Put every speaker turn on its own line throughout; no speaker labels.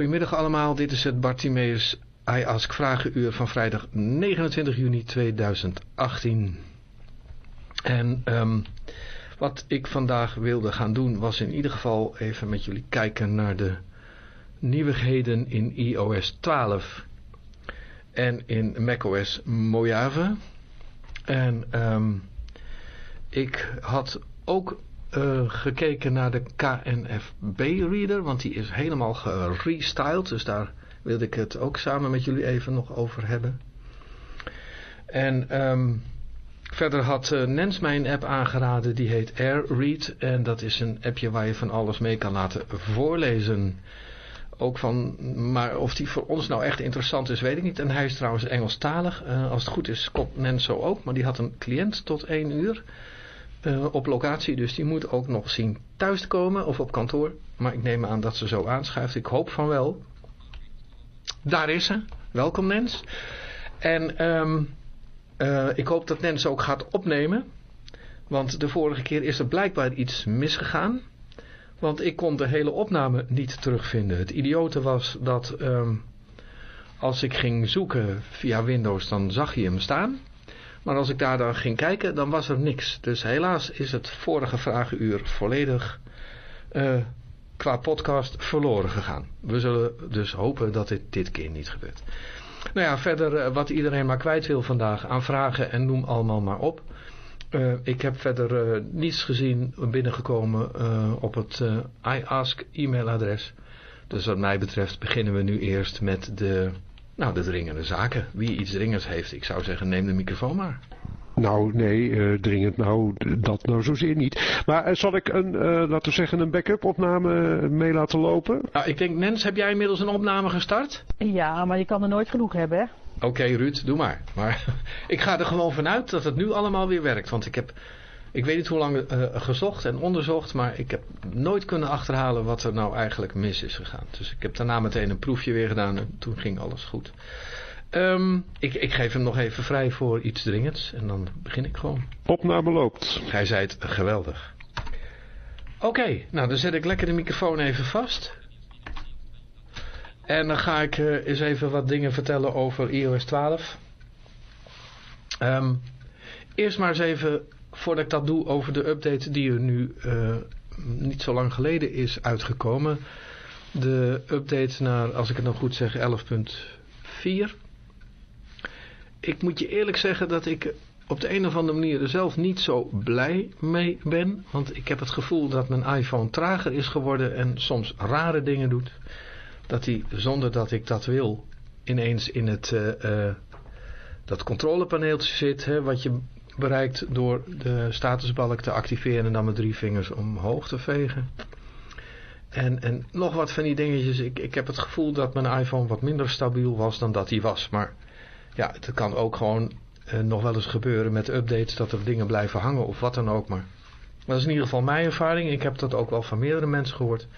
Goedemiddag allemaal, dit is het Bartimeus I Ask Vragenuur van vrijdag 29 juni 2018. En um, wat ik vandaag wilde gaan doen was in ieder geval even met jullie kijken naar de nieuwigheden in iOS 12 en in macOS Mojave. En um, ik had ook uh, gekeken naar de KNFB-reader, want die is helemaal gerestyled. Dus daar wilde ik het ook samen met jullie even nog over hebben. En um, verder had uh, Nens mij een app aangeraden, die heet AirRead. En dat is een appje waar je van alles mee kan laten voorlezen. Ook van, maar of die voor ons nou echt interessant is, weet ik niet. En hij is trouwens Engelstalig. Uh, als het goed is, komt Nens zo ook. Maar die had een cliënt tot één uur. Uh, op locatie, dus die moet ook nog zien thuis te komen of op kantoor. Maar ik neem aan dat ze zo aanschuift. Ik hoop van wel. Daar is ze. Welkom Nens. En um, uh, ik hoop dat Nens ook gaat opnemen. Want de vorige keer is er blijkbaar iets misgegaan. Want ik kon de hele opname niet terugvinden. Het idiote was dat um, als ik ging zoeken via Windows, dan zag je hem staan. Maar als ik daar dan ging kijken, dan was er niks. Dus helaas is het vorige vragenuur volledig uh, qua podcast verloren gegaan. We zullen dus hopen dat dit dit keer niet gebeurt. Nou ja, verder uh, wat iedereen maar kwijt wil vandaag aan vragen en noem allemaal maar op. Uh, ik heb verder niets gezien binnengekomen op het iAsk e-mailadres. Dus wat mij betreft beginnen we nu eerst met de nou, de dringende zaken. Wie iets dringends heeft, ik zou zeggen, neem de microfoon maar.
Nou, nee, uh, dringend nou, dat nou zozeer niet. Maar uh, zal ik een, uh, laten we zeggen, een backup opname mee laten lopen?
Nou, ik denk, Nens, heb jij inmiddels een opname gestart?
Ja, maar je kan er nooit genoeg hebben, hè?
Oké, okay, Ruud, doe maar. Maar ik ga er gewoon vanuit dat het nu allemaal weer werkt. Want ik heb ik weet niet hoe lang uh, gezocht en onderzocht, maar ik heb nooit kunnen achterhalen wat er nou eigenlijk mis is gegaan. Dus ik heb daarna meteen een proefje weer gedaan en toen ging alles goed. Um, ik, ik geef hem nog even vrij voor iets dringends en dan begin ik gewoon.
Opname loopt.
Hij zei het geweldig. Oké, okay, nou dan zet ik lekker de microfoon even vast. En dan ga ik uh, eens even wat dingen vertellen over iOS 12. Um, eerst maar eens even voordat ik dat doe over de update die er nu uh, niet zo lang geleden is uitgekomen. De update naar, als ik het nog goed zeg, 11.4. Ik moet je eerlijk zeggen dat ik op de een of andere manier er zelf niet zo blij mee ben. Want ik heb het gevoel dat mijn iPhone trager is geworden en soms rare dingen doet. Dat hij, zonder dat ik dat wil, ineens in het... Uh, uh, dat controlepaneeltje zit, hè, wat je bereikt door de statusbalk te activeren en dan met drie vingers omhoog te vegen. En, en nog wat van die dingetjes. Ik, ik heb het gevoel dat mijn iPhone wat minder stabiel was dan dat hij was. Maar ja, het kan ook gewoon eh, nog wel eens gebeuren met updates dat er dingen blijven hangen of wat dan ook. Maar dat is in ieder geval mijn ervaring. Ik heb dat ook wel van meerdere mensen gehoord.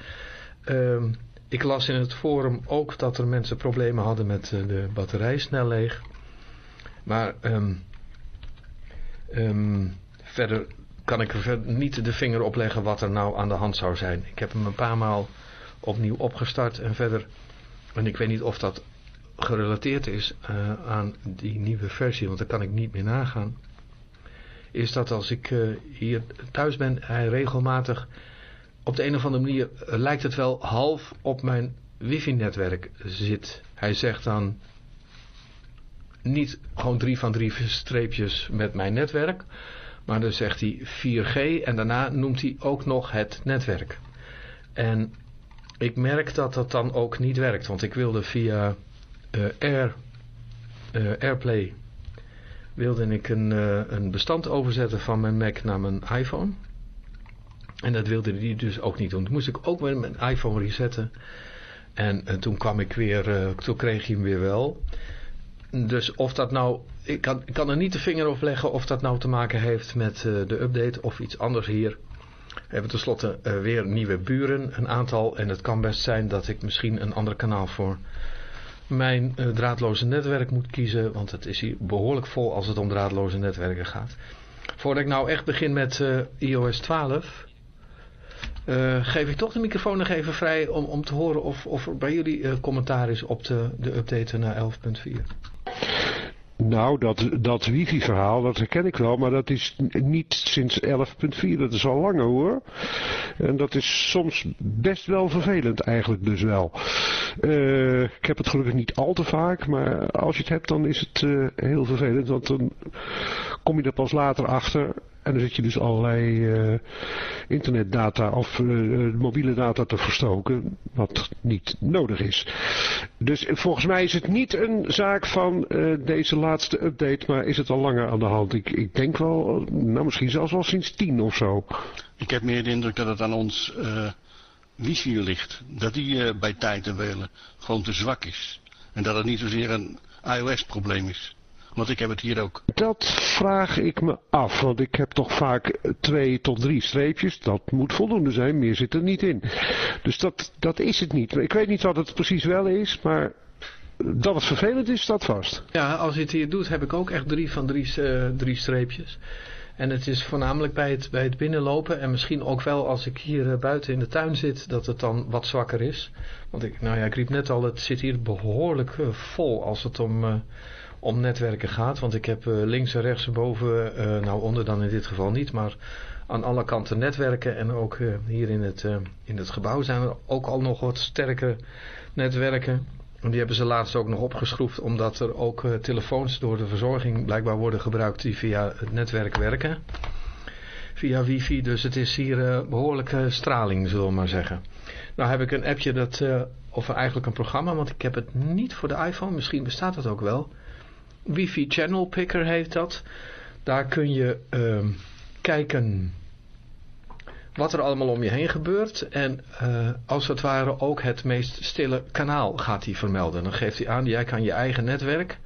Uh, ik las in het forum ook dat er mensen problemen hadden met uh, de batterij snel leeg. Maar... Um, Um, verder kan ik niet de vinger op leggen wat er nou aan de hand zou zijn. Ik heb hem een paar maal opnieuw opgestart en verder... En ik weet niet of dat gerelateerd is uh, aan die nieuwe versie, want daar kan ik niet meer nagaan. Is dat als ik uh, hier thuis ben, hij regelmatig... Op de een of andere manier uh, lijkt het wel half op mijn wifi-netwerk zit. Hij zegt dan niet gewoon drie van drie streepjes met mijn netwerk. Maar dan zegt hij 4G en daarna noemt hij ook nog het netwerk. En ik merk dat dat dan ook niet werkt. Want ik wilde via uh, Air, uh, AirPlay wilde ik een, uh, een bestand overzetten van mijn Mac naar mijn iPhone. En dat wilde hij dus ook niet doen. Toen moest ik ook met mijn iPhone resetten. En, en toen kwam ik weer, toen kreeg hij hem weer wel. Dus of dat nou, ik kan, ik kan er niet de vinger op leggen of dat nou te maken heeft met uh, de update of iets anders hier. We hebben tenslotte uh, weer nieuwe buren, een aantal. En het kan best zijn dat ik misschien een ander kanaal voor mijn uh, draadloze netwerk moet kiezen. Want het is hier behoorlijk vol als het om draadloze netwerken gaat. Voordat ik nou echt begin met iOS 12... geef ik toch de microfoon nog even vrij om, om te horen of, of er bij jullie commentaar is op de, de update naar 11.4.
Nou, dat, dat wifi-verhaal, dat herken ik wel, maar dat is niet sinds 11.4, dat is al langer hoor. En dat is soms best wel vervelend eigenlijk dus wel. Uh, ik heb het gelukkig niet al te vaak, maar als je het hebt dan is het uh, heel vervelend, want dan kom je er pas later achter en dan zit je dus allerlei uh, internetdata of uh, mobiele data te verstoken, wat niet nodig is. Dus volgens mij is het niet een zaak van deze laatste update, maar is het al langer aan de hand. Ik, ik denk wel, nou misschien zelfs wel sinds tien of zo.
Ik heb meer de indruk dat het aan ons wifi ligt. Dat die bij tijd en welen gewoon te zwak is. En dat het niet zozeer een iOS-probleem is. Want ik heb het hier ook.
Dat vraag ik me af, want ik heb toch vaak twee tot drie streepjes. Dat moet voldoende zijn, meer zit er niet in. Dus dat, dat is het niet. Ik weet niet wat het precies wel is, maar dat het vervelend is, staat vast.
Ja, als je het hier doet, heb ik ook echt drie van drie, uh, drie streepjes. En het is voornamelijk bij het, bij het binnenlopen en misschien ook wel als ik hier uh, buiten in de tuin zit, dat het dan wat zwakker is. Want ik, nou ja, ik riep net al, het zit hier behoorlijk uh, vol als het om om netwerken gaat. Want ik heb uh, links en rechts en boven, uh, nou onder dan in dit geval niet, maar aan alle kanten netwerken. En ook uh, hier in het, in het gebouw zijn er ook al nog wat sterke netwerken. En die hebben ze laatst ook nog opgeschroefd omdat er ook telefoons door de verzorging blijkbaar worden gebruikt die via het netwerk werken. Via wifi, dus het is hier behoorlijke straling zullen we maar zeggen. Nou heb ik een appje dat, of eigenlijk een programma, want ik heb het niet voor de iPhone, misschien bestaat dat ook wel Wifi Channel Picker heet dat. Daar kun je uh, kijken wat er allemaal om je heen gebeurt. En uh, als het ware ook het meest stille kanaal gaat hij vermelden. Dan geeft hij aan, jij kan je eigen netwerk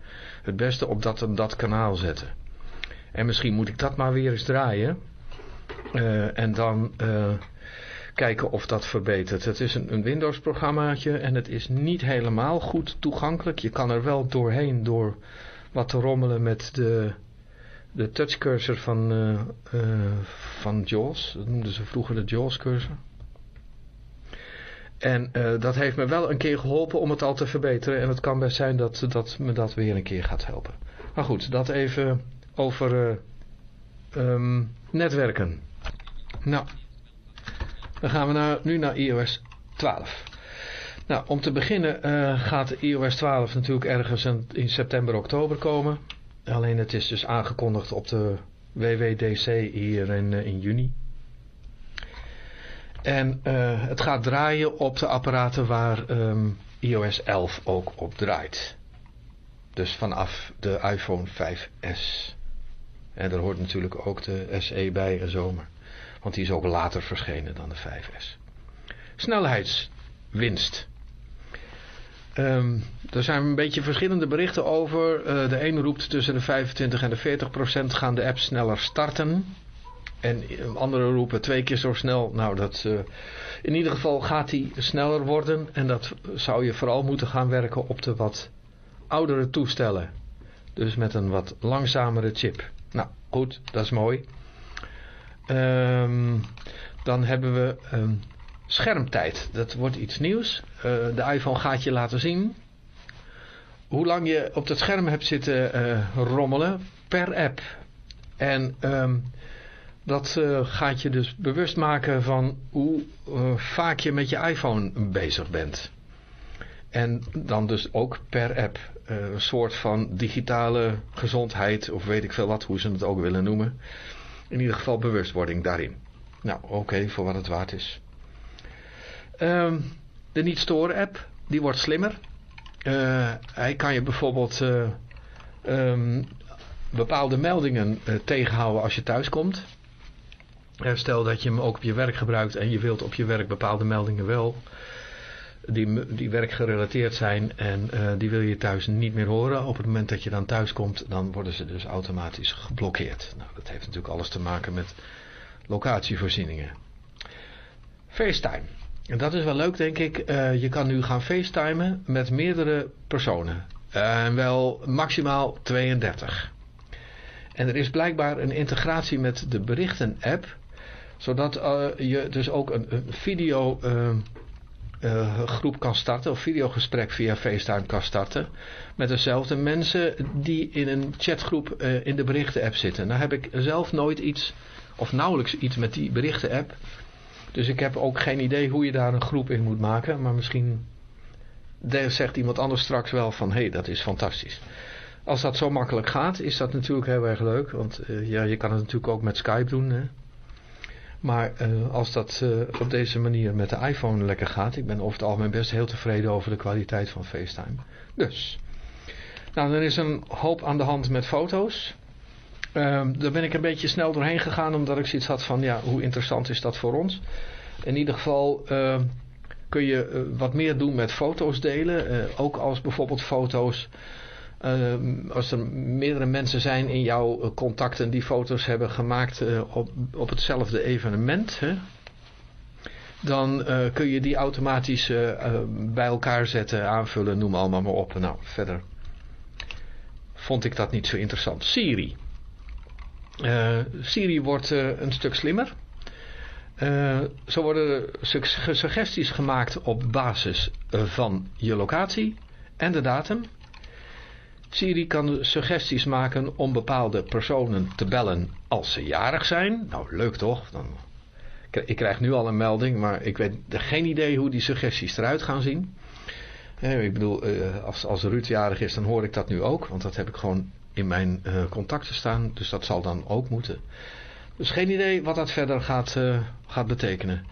het beste op dat en dat kanaal zetten. En misschien moet ik dat maar weer eens draaien. Uh, en dan uh, kijken of dat verbetert. Het is een, een Windows programmaatje en het is niet helemaal goed toegankelijk. Je kan er wel doorheen door wat te rommelen met de, de touchcursor van, uh, van JAWS. Dat noemden ze vroeger de JAWS-cursor. En uh, dat heeft me wel een keer geholpen om het al te verbeteren. En het kan best zijn dat, dat me dat weer een keer gaat helpen. Maar goed, dat even over um, netwerken. Nou, dan gaan we nu naar iOS 12. Nou, om te beginnen uh, gaat iOS 12 natuurlijk ergens in september, oktober komen. Alleen het is dus aangekondigd op de WWDC hier in, uh, in juni. En uh, het gaat draaien op de apparaten waar um, iOS 11 ook op draait. Dus vanaf de iPhone 5S. En daar hoort natuurlijk ook de SE bij in zomer. Want die is ook later verschenen dan de 5S. Snelheidswinst. Um, er zijn een beetje verschillende berichten over. Uh, de ene roept tussen de 25 en de 40 procent gaan de apps sneller starten. En andere roepen twee keer zo snel. Nou, dat, uh, in ieder geval gaat die sneller worden. En dat zou je vooral moeten gaan werken op de wat oudere toestellen. Dus met een wat langzamere chip. Nou, goed, dat is mooi. Um, dan hebben we Schermtijd, dat wordt iets nieuws. Uh, de iPhone gaat je laten zien hoe lang je op het scherm hebt zitten uh, rommelen per app. En um, dat uh, gaat je dus bewust maken van hoe vaak je met je iPhone bezig bent. En dan dus ook per app. een soort van digitale gezondheid of weet ik veel wat, hoe ze het ook willen noemen. In ieder geval bewustwording daarin. Nou, oké, voor wat het waard is. Um, de niet storen app, die wordt slimmer. Uh, hij kan je bijvoorbeeld uh, um, bepaalde meldingen uh, tegenhouden als je thuis komt. stel dat je hem ook op je werk gebruikt en je wilt op je werk bepaalde meldingen wel. Die, die werkgerelateerd zijn en die wil je thuis niet meer horen. Op het moment dat je dan thuis komt, dan worden ze dus automatisch geblokkeerd. Nou, dat heeft natuurlijk alles te maken met locatievoorzieningen. FaceTime. En dat is wel leuk, denk ik. Uh, je kan nu gaan facetimen met meerdere personen. En wel maximaal 32. En er is blijkbaar een integratie met de berichten-app... Zodat uh, je dus ook een, een video uh, groep kan starten. Of videogesprek via FaceTime kan starten. Met dezelfde mensen die in een chatgroep in de berichten app zitten. Nou heb ik zelf nooit iets of nauwelijks iets met die berichten app. Dus ik heb ook geen idee hoe je daar een groep in moet maken. Maar misschien zegt iemand anders straks wel van... hé, hey, dat is fantastisch. Als dat zo makkelijk gaat, is dat natuurlijk heel erg leuk. Want uh, ja, je kan het natuurlijk ook met Skype doen. Hè? Maar uh, als dat uh, op deze manier met de iPhone lekker gaat... ik ben over het algemeen best heel tevreden over de kwaliteit van FaceTime. Dus, nou, er is een hoop aan de hand met foto's. Uh, daar ben ik een beetje snel doorheen gegaan... omdat ik zoiets had van, ja, hoe interessant is dat voor ons? In ieder geval uh, kun je uh, wat meer doen met foto's delen. Uh, ook als bijvoorbeeld foto's... Uh, als er meerdere mensen zijn in jouw contacten die foto's hebben gemaakt op, op hetzelfde evenement, hè, dan kun je die automatisch bij elkaar zetten, aanvullen, noem allemaal maar op. Nou, verder vond ik dat niet zo interessant. Siri. Siri wordt een stuk slimmer. zo worden suggesties gemaakt op basis van je locatie en de datum. Siri kan suggesties maken om bepaalde personen te bellen als ze jarig zijn. Nou, leuk toch? Dan... Ik krijg nu al een melding, maar ik weet geen idee hoe die suggesties eruit gaan zien. Ik bedoel, als, als Ruud jarig is, dan hoor ik dat nu ook. Want dat heb ik gewoon in mijn contacten staan. Dus dat zal dan ook moeten. Dus geen idee wat dat verder gaat, gaat betekenen.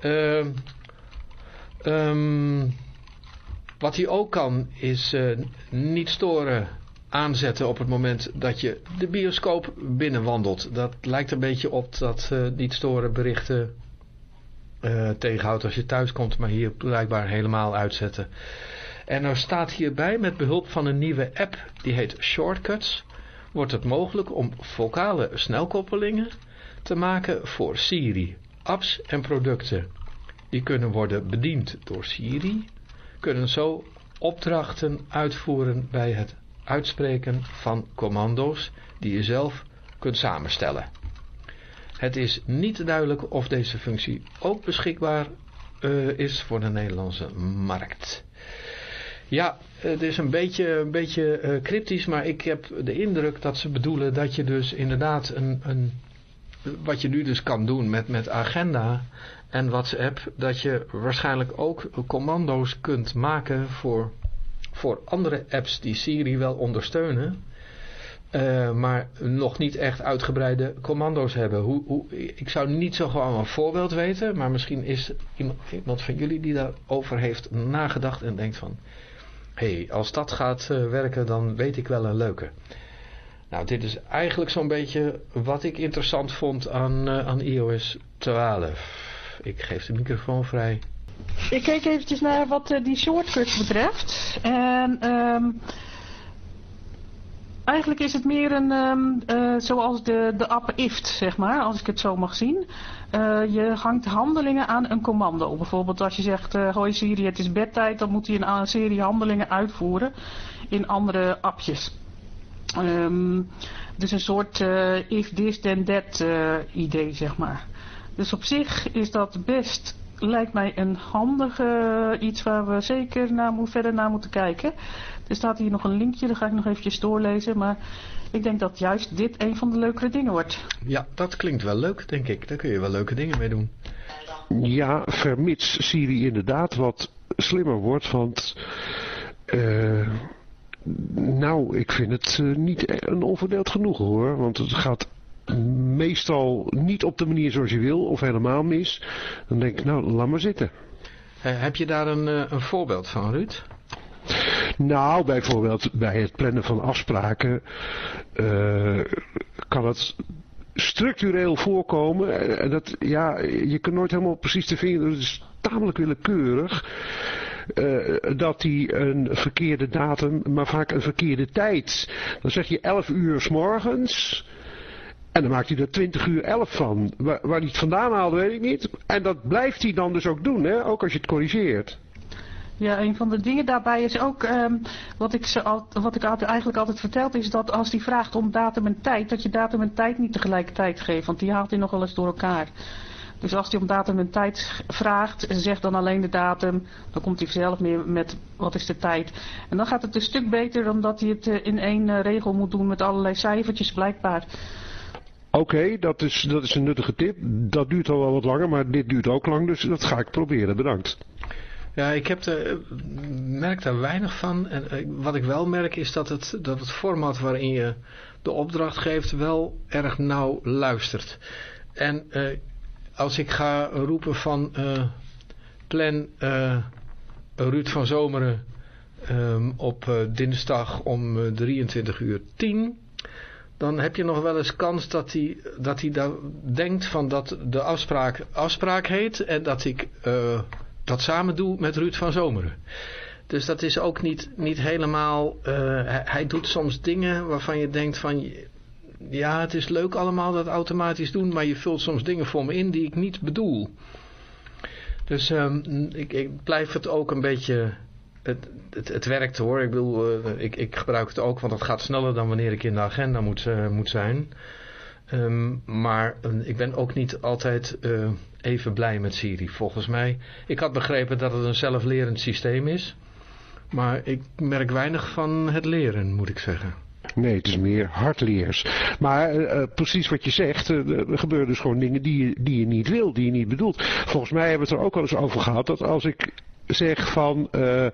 Uh, um, wat hij ook kan is uh, niet storen aanzetten op het moment dat je de bioscoop binnenwandelt. Dat lijkt een beetje op dat niet storen berichten tegenhoudt als je thuis komt, maar hier blijkbaar helemaal uitzetten. En er staat hierbij met behulp van een nieuwe app, die heet Shortcuts, wordt het mogelijk om vocale snelkoppelingen te maken voor Siri, apps en producten. Die kunnen worden bediend door Siri kunnen zo opdrachten uitvoeren bij het uitspreken van commando's die je zelf kunt samenstellen. Het is niet duidelijk of deze functie ook beschikbaar uh, is voor de Nederlandse markt. Ja, het is een beetje, een beetje uh, cryptisch, maar ik heb de indruk dat ze bedoelen dat je dus inderdaad een, een wat je nu dus kan doen met, met agenda en WhatsApp, dat je waarschijnlijk ook commando's kunt maken voor, voor andere apps die Siri wel ondersteunen, uh, maar nog niet echt uitgebreide commando's hebben. Hoe, hoe, ik zou niet zo gewoon een voorbeeld weten, maar misschien is iemand, iemand van jullie die daarover heeft nagedacht en denkt van, hey, als dat gaat uh, werken, dan weet ik wel een leuke. Nou, dit is eigenlijk zo'n beetje wat ik interessant vond aan, uh, aan iOS 12 ik geef de microfoon vrij.
Ik keek eventjes naar wat uh, die shortcuts betreft. En um, eigenlijk is het meer een, um, uh, zoals de, de app IFT, zeg maar, als ik het zo mag zien. Uh, je hangt handelingen aan een commando. Bijvoorbeeld als je zegt, hoi Siri, het is bedtijd, dan moet hij een serie handelingen uitvoeren in andere appjes. Dus een soort if this then that idee, zeg maar. Dus op zich is dat best, lijkt mij een handige iets waar we zeker naar, verder naar moeten kijken. Er staat hier nog een linkje, daar ga ik nog eventjes doorlezen. Maar ik denk dat juist dit een van de leukere dingen wordt.
Ja, dat klinkt wel leuk, denk ik. Daar kun je wel leuke dingen mee doen.
Ja, vermits Siri inderdaad wat slimmer wordt, want... Uh, nou, ik vind het uh, niet een onverdeeld genoeg hoor. Want het gaat meestal niet op de manier zoals je wil of helemaal mis, dan denk ik nou laat maar zitten.
heb je daar een, een voorbeeld van Ruud?
Nou, bijvoorbeeld bij het plannen van afspraken uh, kan het structureel voorkomen. En dat, ja, je kan nooit helemaal precies te vinden, het is tamelijk willekeurig. Uh, dat hij een verkeerde datum, maar vaak een verkeerde tijd. Dan zeg je 11 uur s morgens. En dan maakt hij er 20 uur 11 van. Waar, hij het vandaan haalde, weet ik niet. En dat blijft hij dan dus ook doen, hè? ook als je het corrigeert.
Ja, een van de dingen daarbij is ook, um, wat, ik ze al, wat ik eigenlijk altijd verteld is dat als die vraagt om datum en tijd, dat je datum en tijd niet tegelijkertijd geeft, want die haalt hij nog wel eens door elkaar. Dus als hij om datum en tijd vraagt, zeg dan alleen de datum, dan komt hij zelf meer met wat is de tijd. En dan gaat het een stuk beter dan dat hij het in één regel moet doen met allerlei cijfertjes blijkbaar.
Oké, dat, is, dat is een nuttige tip. Dat duurt al wel wat langer, maar dit duurt ook lang, dus dat ga ik proberen. Bedankt.
Ja, ik heb merk daar weinig van. En eh, wat ik wel merk is dat het, dat het format waarin je de opdracht geeft wel erg nauw luistert. En uh, als ik ga roepen van uh, plan Ruud van Zomeren um, op dinsdag om 23 uur 10 dan heb je nog wel eens kans dat hij, dat hij daar denkt van dat de afspraak afspraak heet en dat ik uh, dat samen doe met Ruud van Zomeren. Dus dat is ook niet, niet helemaal, uh, hij, doet soms dingen waarvan je denkt van, ja het is leuk allemaal dat automatisch doen, maar je vult soms dingen voor me in die ik niet bedoel. Dus um, ik, ik blijf het ook een beetje het, het, het, werkt hoor. Ik, uh, ik, ik gebruik het ook, want het gaat sneller dan wanneer ik in de agenda moet, uh, moet zijn. Um, maar uh, ik ben ook niet altijd even blij met Siri. Volgens mij, ik had begrepen dat het een zelflerend systeem is. Maar ik merk weinig van het leren, moet ik zeggen.
Nee, het is meer hardleers. Maar precies wat je zegt, er gebeuren dus gewoon dingen die je, die je niet wil, die je niet bedoelt. Volgens mij hebben we het er ook wel eens over gehad dat als ik zeg van uh,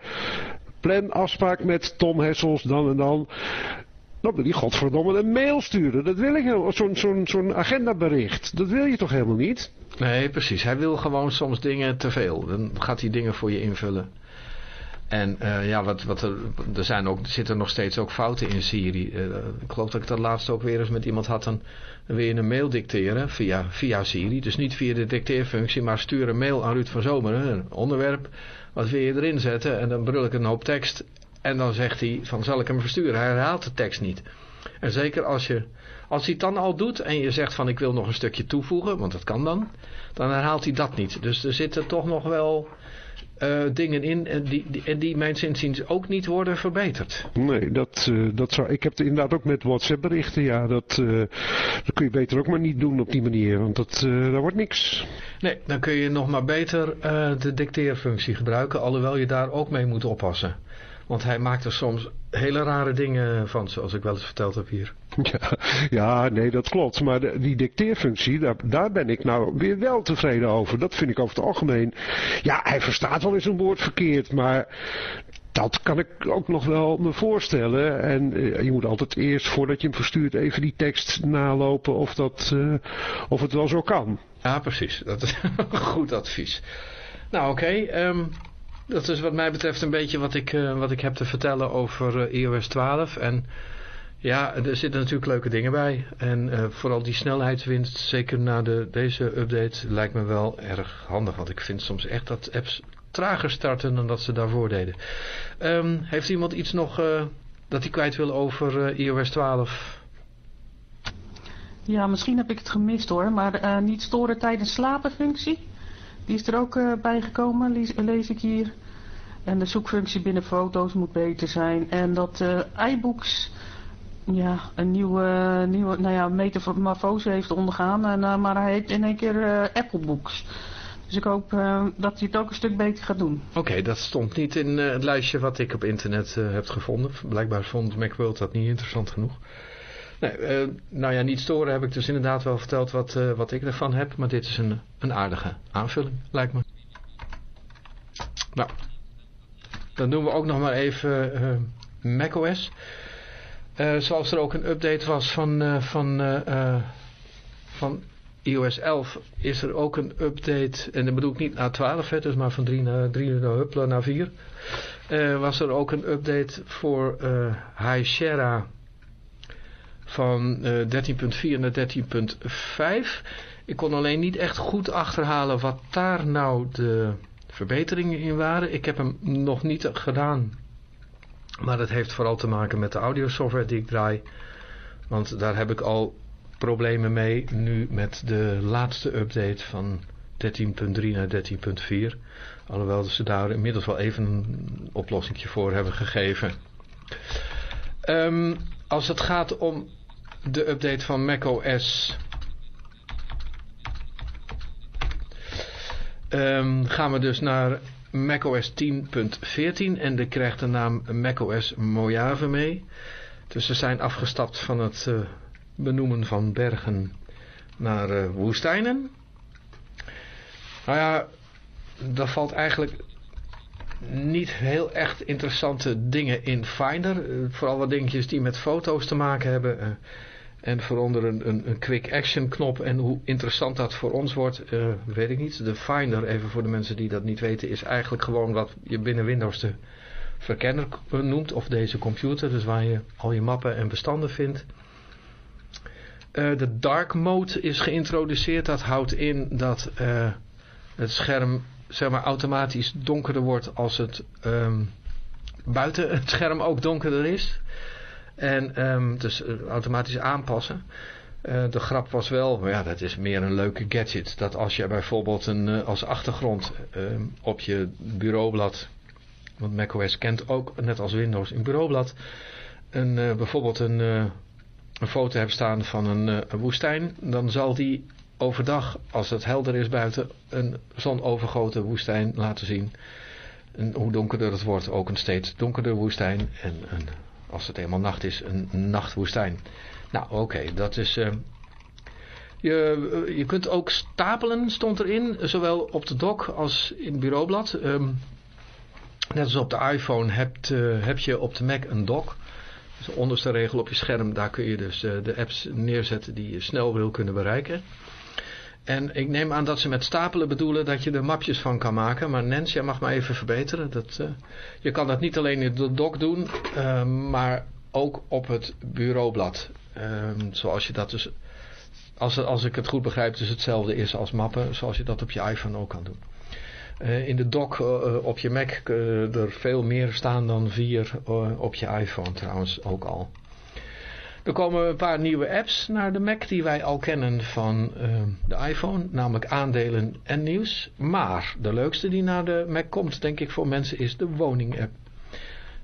plan afspraak met Tom Hessels dan en dan. Dan wil die godverdomme een mail sturen. Dat wil ik helemaal. Zo'n zo'n zo'n agendabericht. Dat wil je toch helemaal niet?
Nee, precies. Hij wil gewoon soms dingen te veel. Dan gaat hij dingen voor je invullen. En uh, ja, wat, wat er, er, zijn ook, zitten nog steeds ook fouten in Siri. Uh, ik geloof dat ik dat laatst ook weer eens met iemand had. Dan, je een mail dicteren via, via Siri. Dus niet via de dicteerfunctie, maar stuur een mail aan Ruud van Zomeren. Een onderwerp, wat wil je erin zetten? En dan brul ik een hoop tekst. En dan zegt hij van zal ik hem versturen? Hij herhaalt de tekst niet. En zeker als je, als hij het dan al doet en je zegt van ik wil nog een stukje toevoegen, want dat kan dan. Dan herhaalt hij dat niet. Dus er zitten toch nog wel uh, dingen in en die, die, en die mijn zinziens ook niet worden verbeterd.
Nee, dat, uh, dat zou, ik heb het inderdaad ook met WhatsApp berichten. Ja, dat, uh, dat kun je beter ook maar niet doen op die manier, want dat, daar wordt niks.
Nee, dan kun je nog maar beter de dicteerfunctie gebruiken, alhoewel je daar ook mee moet oppassen. Want hij maakt er soms hele rare dingen van, zoals ik wel eens verteld heb hier.
Ja, ja nee, dat klopt. Maar de, die dicteerfunctie, daar, daar ben ik nou weer wel tevreden over. Dat vind ik over het algemeen. Ja, hij verstaat wel eens een woord verkeerd, maar dat kan ik ook nog wel me voorstellen. En uh, je moet altijd eerst, voordat je hem verstuurt, even die tekst nalopen of, dat, uh, of het wel zo kan.
Ja, precies. Dat is een goed advies. Nou, oké. Okay, um, dat is wat mij betreft een beetje wat ik, uh, wat ik heb te vertellen over iOS 12. En ja, er zitten natuurlijk leuke dingen bij. En uh, vooral die snelheidswinst, zeker na de, deze update, lijkt me wel erg handig. Want ik vind soms echt dat apps trager starten dan dat ze daarvoor deden. Um, heeft iemand iets nog dat hij kwijt wil over iOS 12?
Ja, misschien heb ik het gemist hoor, maar niet storen tijdens slapen functie. Die is er ook uh, bij gekomen, lees, lees, ik hier. En de zoekfunctie binnen foto's moet beter zijn. En dat iBooks ja, een nieuwe, nieuwe nou ja, metamorfose heeft ondergaan. En, uh, maar hij heet in één keer Apple Books. Dus ik hoop dat hij het ook een stuk beter gaat doen.
Oké, dat stond niet in het lijstje wat ik op internet heb gevonden. Blijkbaar vond Macworld dat niet interessant genoeg. Nee, nou ja, niet storen heb ik dus inderdaad wel verteld wat, wat ik ervan heb. Maar dit is een, een aardige aanvulling, lijkt me. Nou, dan doen we ook nog maar even uh, macOS. Uh, zoals er ook een update was van, uh, van, uh, van iOS 11, is er ook een update, en dat bedoel ik niet naar 12, hè, dus maar van 3 naar, 3 naar, huppelen naar 4. was er ook een update voor High Share van 13.4 naar 13.5. Ik kon alleen niet echt goed achterhalen wat daar nou de verbeteringen in waren. Ik heb hem nog niet gedaan. Maar dat heeft vooral te maken met de audiosoftware die ik draai. Want daar heb ik al problemen mee nu met de laatste update van 13.3 naar 13.4. Alhoewel ze daar inmiddels wel even een oplossing voor hebben gegeven. Um, als het gaat om de update van macOS... Um, gaan we dus naar macOS 10.14 en die krijgt de naam macOS Mojave mee. Dus ze zijn afgestapt van het uh, benoemen van bergen naar uh, woestijnen. Nou ja, daar valt eigenlijk niet heel echt interessante dingen in Finder. Uh, vooral wat dingetjes die met foto's te maken hebben. En vooronder een, een, een, quick action knop. En hoe interessant dat voor ons wordt, uh, weet ik niet. De Finder, even voor de mensen die dat niet weten, is eigenlijk gewoon wat je binnen Windows de verkenner noemt. Of deze computer, dus waar je al je mappen en bestanden vindt. Uh, de dark mode is geïntroduceerd. Dat houdt in dat het scherm zeg maar, automatisch donkerder wordt als het um, buiten het scherm ook donkerder is. En um, dus uh, automatisch aanpassen. Uh, de grap was wel, maar ja, dat is meer een leuke gadget. Dat als je bijvoorbeeld een, uh, als achtergrond uh, op je bureaublad, want macOS kent ook, net als Windows, een bureaublad, een, bijvoorbeeld een, een foto hebt staan van een, een woestijn, dan zal die overdag, als het helder is buiten, een zonovergoten woestijn laten zien. En hoe donkerder het wordt, ook een steeds donkerder woestijn. En een, als het eenmaal nacht is, een nachtwoestijn. Nou, oké, dat is... Uh, je, je kunt ook stapelen, stond erin, zowel op de dock als in het bureaublad. Um, net als op de iPhone hebt, uh, heb je op de Mac een dock. Dus de onderste regel op je scherm, daar kun je dus uh, de apps neerzetten die je snel wil kunnen bereiken. En ik neem aan dat ze met stapelen bedoelen dat je er mapjes van kan maken. Maar Nens, jij mag me even verbeteren. Dat, uh, je kan dat niet alleen in de doc doen, uh, maar ook op het bureaublad. Uh, zoals je dat dus, als, als ik het goed begrijp, dus hetzelfde is als mappen. Zoals je dat op je iPhone ook kan doen. Uh, in de dock uh, op je Mac er veel meer staan dan vier op je iPhone trouwens ook al. Er komen een paar nieuwe apps naar de Mac die wij al kennen van uh, de iPhone, namelijk aandelen en nieuws. Maar de leukste die naar de Mac komt, denk ik voor mensen, is de woning app.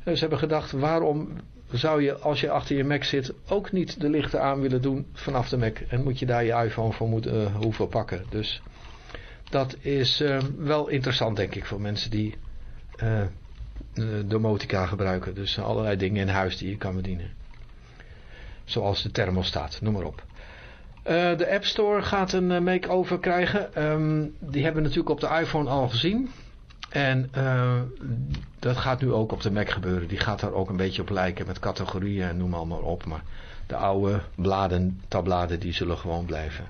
Uh, ze hebben gedacht, waarom zou je als je achter je Mac zit ook niet de lichten aan willen doen vanaf de Mac? En moet je daar je iPhone voor moeten, uh, hoeven pakken. Dus dat is wel interessant denk ik voor mensen die domotica gebruiken. Dus allerlei dingen in huis die je kan bedienen. Zoals de thermostaat, noem maar op. Uh, de App Store gaat een uh, make-over krijgen. Um, die hebben we natuurlijk op de iPhone al gezien. En uh, dat gaat nu ook op de Mac gebeuren. Die gaat daar ook een beetje op lijken met categorieën en noem allemaal op. Maar de oude bladen, tabbladen, die zullen gewoon blijven.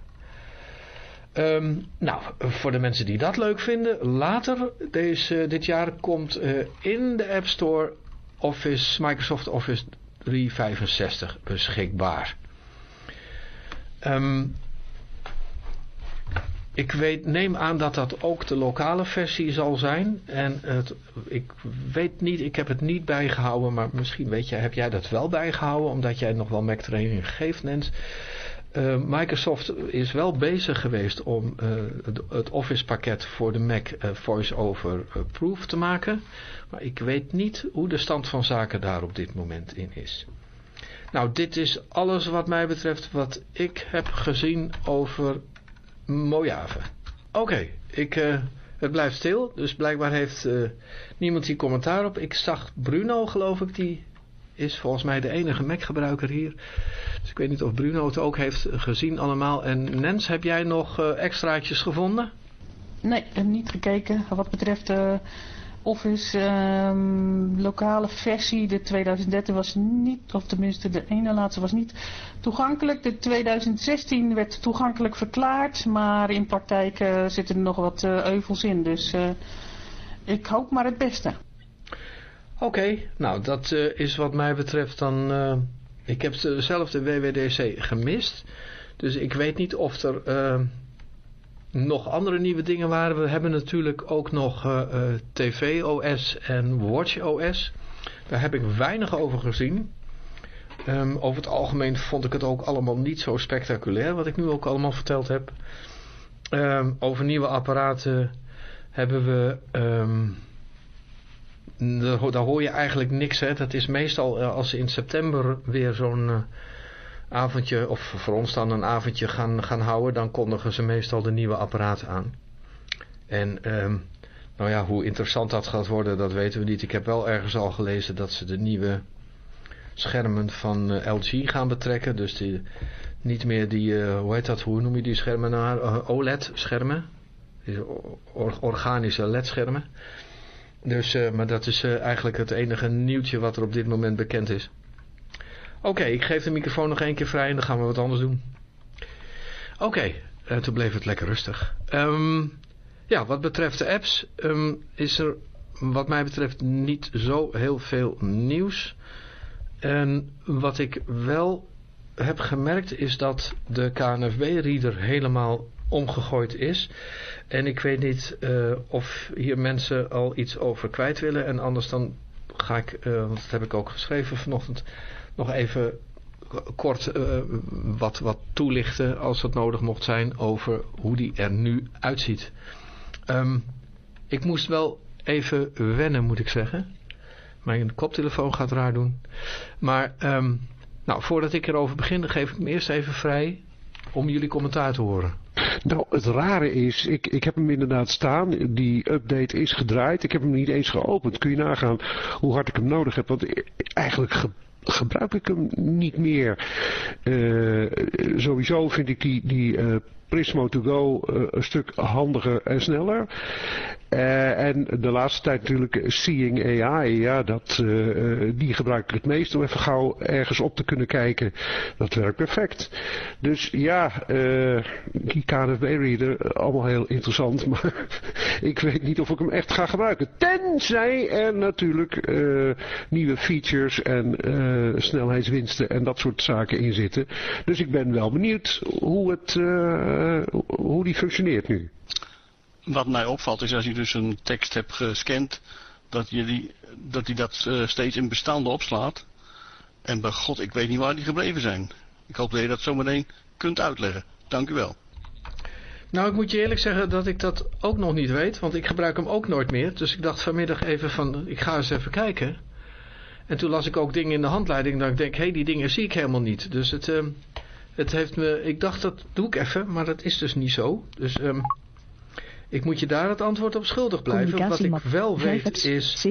Um, nou, voor de mensen die dat leuk vinden. Later deze, dit jaar komt in de App Store Office, Microsoft Office 365 beschikbaar. Um, ik weet, neem aan dat dat ook de lokale versie zal zijn. En het, ik weet niet, ik heb het niet bijgehouden, maar misschien weet jij, heb jij dat wel bijgehouden, omdat jij nog wel Mac training geeft, Nens. Uh, Microsoft is wel bezig geweest om uh, het, Office pakket voor de Mac uh, voice-over proof te maken. Maar ik weet niet hoe de stand van zaken daar op dit moment in is. Nou, dit is alles wat mij betreft wat ik heb gezien over Mojave. Oké, ik... het blijft stil, dus blijkbaar heeft niemand hier commentaar op. Ik zag Bruno, geloof ik, die is volgens mij de enige Mac-gebruiker hier. Dus ik weet niet of Bruno het ook heeft gezien allemaal. En Nens, heb jij nog uh, extraatjes gevonden?
Nee, heb niet gekeken. Wat betreft de Office um, lokale versie, de 2013 was niet, of tenminste de ene laatste was niet toegankelijk. De 2016 werd toegankelijk verklaard, maar in praktijk uh, zitten er nog wat uh, euvels in. Dus ik hoop maar het beste.
Oké, nou dat uh, is wat mij betreft dan... Uh, ik heb zelf de WWDC gemist. Dus ik weet niet of er uh, nog andere nieuwe dingen waren. We hebben natuurlijk ook nog TV-OS en WatchOS. Daar heb ik weinig over gezien. Um, over het algemeen vond ik het ook allemaal niet zo spectaculair. Wat ik nu ook allemaal verteld heb. ehm, over nieuwe apparaten hebben we... ehm, daar, hoor je eigenlijk niks. Hè. Dat is meestal eh, als ze in september weer zo'n eh, avondje... of voor ons dan een avondje gaan, gaan houden... dan kondigen ze meestal de nieuwe apparaten aan. En... ehm, nou ja, hoe interessant dat gaat worden, dat weten we niet. Ik heb wel ergens al gelezen dat ze de nieuwe schermen van eh, LG gaan betrekken. Dus die, niet meer die, hoe heet dat, hoe noem je die schermen nou? OLED-schermen. organische LED-schermen. Dus, eh, maar dat is eh, eigenlijk het enige nieuwtje wat er op dit moment bekend is. Oké, ik geef de microfoon nog één keer vrij en dan gaan we wat anders doen. Oké, eh, toen bleef het lekker rustig. Ehm, ja, wat betreft de apps ehm, is er wat mij betreft niet zo heel veel nieuws. En wat ik wel heb gemerkt is dat de KNFB-reader helemaal omgegooid is. En ik weet niet eh, of hier mensen al iets over kwijt willen. En anders dan ga ik, eh, want dat heb ik ook geschreven vanochtend, nog even kort eh, wat, wat toelichten als dat nodig mocht zijn over hoe die er nu uitziet. Ehm, ik moest wel even wennen moet ik zeggen. Mijn koptelefoon gaat raar doen. Maar ehm, nou, voordat ik erover begin geef ik me eerst even vrij om jullie commentaar te horen.
Nou, het rare is, ik, ik heb hem inderdaad staan. Die update is gedraaid. Ik heb hem niet eens geopend. Kun je nagaan hoe hard ik hem nodig heb. Want eigenlijk ge gebruik ik hem niet meer. Uh, sowieso vind ik die, die uh, Prismo to go uh, een stuk handiger en sneller. Uh, en de laatste tijd natuurlijk Seeing AI, ja, dat, uh, die gebruik ik het meest om even gauw ergens op te kunnen kijken. Dat werkt perfect. Dus ja, die KNFB-reader, allemaal heel interessant, maar ik weet niet of ik hem echt ga gebruiken. Tenzij er natuurlijk nieuwe features en snelheidswinsten en dat soort zaken in zitten. Dus ik ben wel benieuwd hoe, het, hoe die functioneert nu
wat mij opvalt is als je dus een tekst hebt gescand, dat je die, dat, die dat uh, steeds in bestanden opslaat. En bij god, ik weet niet waar die gebleven zijn. Ik hoop dat je dat zometeen kunt uitleggen. Dank u wel.
Nou, ik moet je eerlijk zeggen dat ik dat ook nog niet weet, want ik gebruik hem ook nooit meer. Dus ik dacht vanmiddag even van, ik ga eens even kijken. En toen las ik ook dingen in de handleiding dat ik denk, hé, hey, die dingen zie ik helemaal niet. Dus het, uh, het heeft me, ik dacht dat doe ik even, maar dat is dus niet zo. Dus... Um, ik moet je daar het antwoord op schuldig blijven. Wat ik wel weet is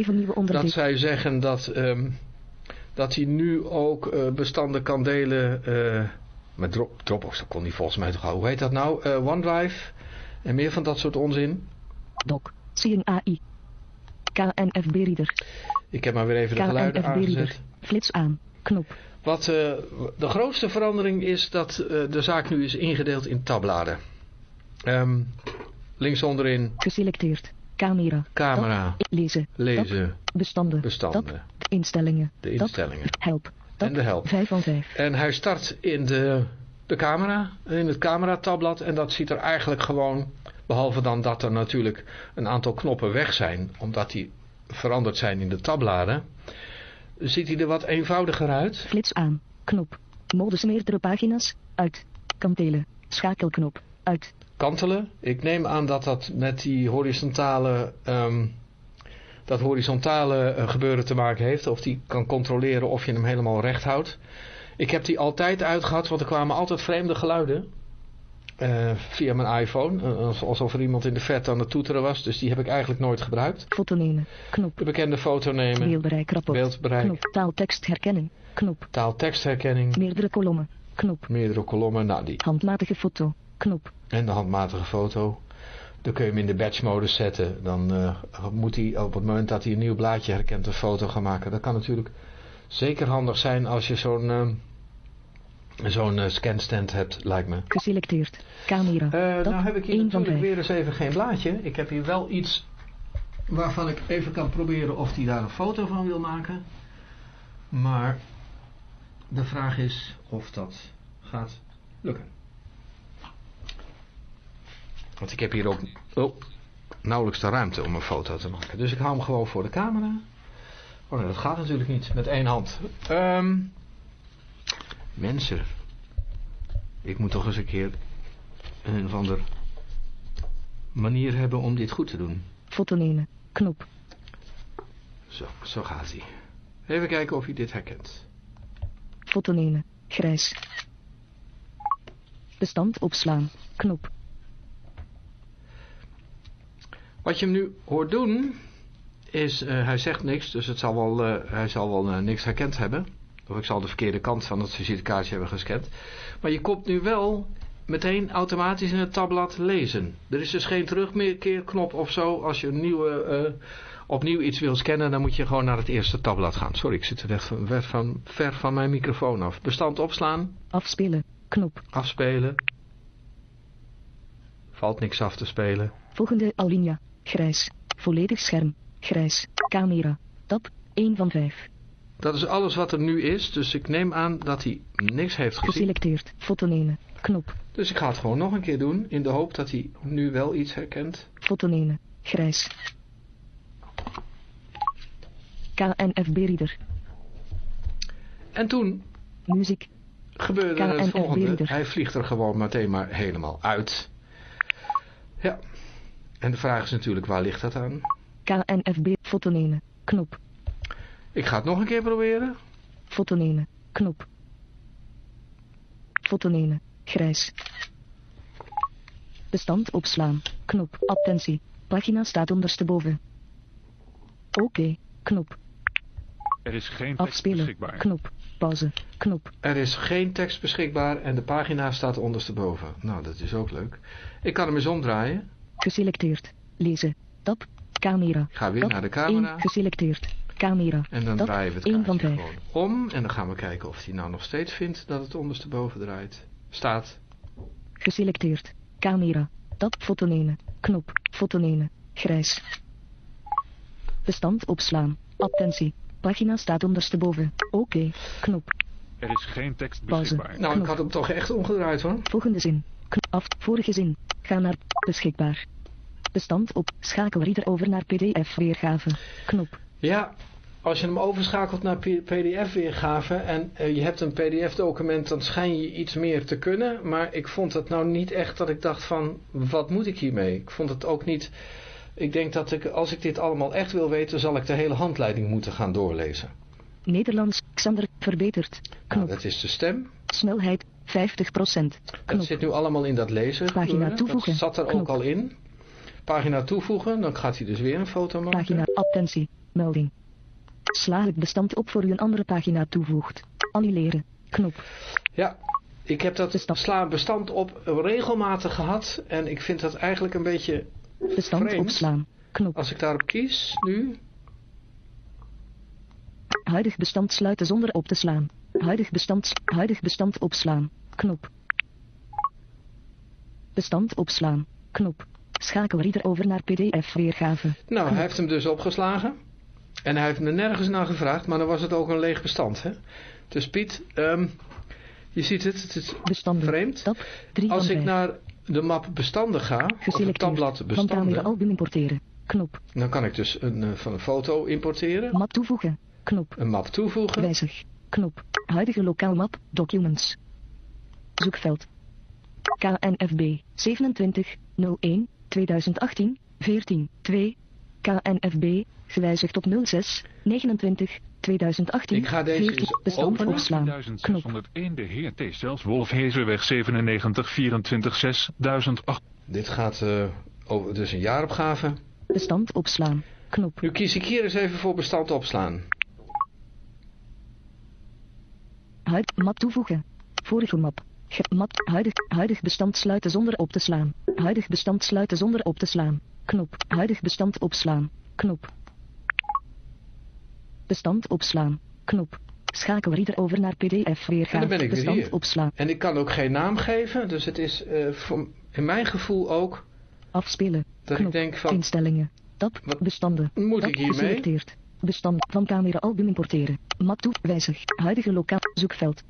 dat zij zeggen dat, um, dat hij nu ook uh, bestanden kan delen uh, met drop, Dropbox. Dat kon hij volgens mij toch al. Hoe heet dat nou? Uh, OneDrive en meer van dat soort onzin.
Doc, Seeing AI, KNFB Reader.
Ik heb maar weer even de geluiden aangezet.
Flits aan, knop.
Wat de grootste verandering is dat de zaak nu is ingedeeld in tabbladen. Um, Links onderin.
Geselecteerd. Camera.
Camera.
Lezen.
Lezen.
Bestanden.
Bestanden.
Instellingen.
De instellingen.
Help.
en de help.
5 van 5.
En hij start in de, de camera. In het camera tabblad. En dat ziet er eigenlijk gewoon... Behalve dan dat er natuurlijk een aantal knoppen weg zijn. Omdat die veranderd zijn in de tabbladen. Ziet hij er wat eenvoudiger uit.
Flits aan. Knop. Modus meerdere pagina's. Uit. Kantelen. Schakelknop. Uit
kantelen. Ik neem aan dat dat met die horizontale, um, dat horizontale uh, gebeuren te maken heeft. Of die kan controleren of je hem helemaal recht houdt. Ik heb die altijd uitgehad, want er kwamen altijd vreemde geluiden. Uh, via mijn iPhone. Uh, alsof er iemand in de vet aan het toeteren was. Dus die heb ik eigenlijk nooit gebruikt.
Foto nemen. Knop.
De bekende foto nemen.
Beeldbereik rapport.
Beeldbereik.
Knop. Taaltekstherkenning. Knop.
Taaltekstherkenning.
Meerdere kolommen. Knop.
Meerdere kolommen. Nou die.
Handmatige foto. Knop.
En de handmatige foto. Dan kun je hem in de batch modus zetten. Dan uh, moet hij op het moment dat hij een nieuw blaadje herkent een foto gaan maken. Dat kan natuurlijk zeker handig zijn als je zo'n uh, zo'n uh, scanstand hebt, lijkt me.
Geselecteerd. Camera.
nou heb ik hier natuurlijk weer eens even geen blaadje. Ik heb hier wel iets waarvan ik even kan proberen of hij daar een foto van wil maken. Maar de vraag is of dat gaat lukken. Want ik heb hier ook oh, nauwelijks de ruimte om een foto te maken. Dus ik hou hem gewoon voor de camera. Oh nee, dat gaat natuurlijk niet met één hand. Um, mensen. Ik moet toch eens een keer een of ander manier hebben om dit goed te doen.
Foto nemen. Knop.
Zo, zo gaat hij. Even kijken of hij dit herkent.
Foto nemen. Grijs. Bestand opslaan. Knop.
Wat je hem nu hoort doen, is, eh, hij zegt niks, dus het zal wel, eh, hij zal wel eh, niks herkend hebben. Of ik zal de verkeerde kant van het visitekaartje hebben gescand. Maar je komt nu wel meteen automatisch in het tabblad lezen. Er is dus geen terugkeerknop of zo. Als je een nieuwe, eh, opnieuw iets wil scannen, dan moet je gewoon naar het eerste tabblad gaan. Sorry, ik zit er echt van, ver, van, ver van mijn microfoon af. Bestand opslaan,
Afspelen. Knop.
afspelen. Valt niks af te spelen.
Volgende alinea. Grijs. Volledig scherm. Grijs. Camera. Tab. 1 van 5.
Dat is alles wat er nu is, dus ik neem aan dat hij niks heeft gezien.
Geselecteerd. Foto nemen. Knop.
Dus ik ga het gewoon nog een keer doen, in de hoop dat hij nu wel iets herkent.
Foto nemen. Grijs. KNFB reader.
En toen
Muziek.
gebeurde het volgende. Hij vliegt er gewoon meteen maar helemaal uit. Ja. En de vraag is natuurlijk, waar ligt dat aan?
KNFB. Foto nemen. Knop.
Ik ga het nog een keer proberen.
Foto nemen. Knop. Foto nemen. Grijs. Bestand opslaan. Knop. Attentie. Pagina staat ondersteboven. Oké. Knop.
Er is geen tekst
Afspelen.
beschikbaar.
Knop. Pauze. Knop.
Er is geen tekst beschikbaar en de pagina staat ondersteboven. Nou, dat is ook leuk. Ik kan hem eens omdraaien.
Geselecteerd. Lezen. Tab. Camera.
Ik ga weer
Tab.
naar de camera.
1 geselecteerd. Camera.
En dan draaien we het
1 van
kaartje
5.
gewoon om. En dan gaan we kijken of hij nou nog steeds vindt dat het ondersteboven draait. Staat.
Geselecteerd. Camera. Tab. Foto nemen. Knop. Foto nemen. Grijs. Bestand opslaan. Attentie. Pagina staat ondersteboven. Oké. Knop.
Er is geen tekst
Pauze.
beschikbaar.
Nou, ik had hem toch echt omgedraaid hoor.
Volgende zin. Knop. Af. Vorige zin. Ga naar beschikbaar. Bestand op. Schakel reader over naar PDF weergave. Knop.
Ja, als je hem overschakelt naar pdf-weergave en eh, je hebt een pdf-document, dan schijn je iets meer te kunnen. Maar ik vond het nou niet echt dat ik dacht van, wat moet ik hiermee? Ik vond het ook niet... Ik denk dat ik, als ik dit allemaal echt wil weten, zal ik de hele handleiding moeten gaan doorlezen.
Nederlands. Xander. Verbeterd.
Nou, dat is de stem.
Snelheid. 50%.
Dat
Knop.
zit nu allemaal in dat lezen.
Pagina toevoegen.
Dat zat er
Knop.
ook al in. Pagina toevoegen, dan gaat hij dus weer een foto maken.
Pagina. Attentie. Melding. Sla het bestand op voor u een andere pagina toevoegt. Annuleren. Knop.
Ja, ik heb dat
Bestand.
sla bestand op regelmatig gehad. En ik vind dat eigenlijk een beetje
Bestand
vreemd.
opslaan. Knop.
Als ik daarop kies, nu,
Huidig bestand sluiten zonder op te slaan. Huidig bestand, huidig bestand opslaan. Knop. Bestand opslaan. Knop. Schakel reader over naar PDF weergave.
nou, hij heeft hem dus opgeslagen. En hij heeft me nergens naar gevraagd, maar dan was het ook een leeg bestand, hè. Dus Piet, ehm, je ziet het, het is
Bestanden.
vreemd.
Tab 3
Als ik
5.
naar de map bestanden ga, of het tabblad bestanden,
album importeren. Knop.
dan kan ik dus een, eh, van een foto importeren,
Map toevoegen. Knop.
een map toevoegen.
Wijzig. Knop. Huidige lokaal map. Documents. Zoekveld. KNFB 27 01 2018 14 2. KNFB gewijzigd tot 06 29 2018
Ik ga deze
14
eens
bestand
openen.
opslaan. Knop.
10601 de heer T. Zelfs Wolfhezerweg 97 24 6008.
Dit gaat eh, over dus een jaaropgave.
Bestand opslaan. Knop.
Nu kies ik hier eens even voor bestand opslaan.
Huid, map toevoegen. Vorige map. Ge, map, huidig, huidig bestand sluiten zonder op te slaan. Huidig bestand sluiten zonder op te slaan. Knop. Huidig bestand opslaan. Knop. Bestand opslaan. Knop. Schakel reader over naar PDF weergave.
En dan ben ik weer
bestand
hier.
opslaan.
En ik kan ook geen naam geven, dus het is eh, voor, in mijn gevoel ook
Afspelen.
dat
Knop.
ik denk van,
Instellingen. Tab.
Wat
Bestanden.
moet
Tab
ik hiermee?
Geselecteerd. Bestand van camera album importeren. Map toe. Wijzig. Huidige lokaal. Zoekveld.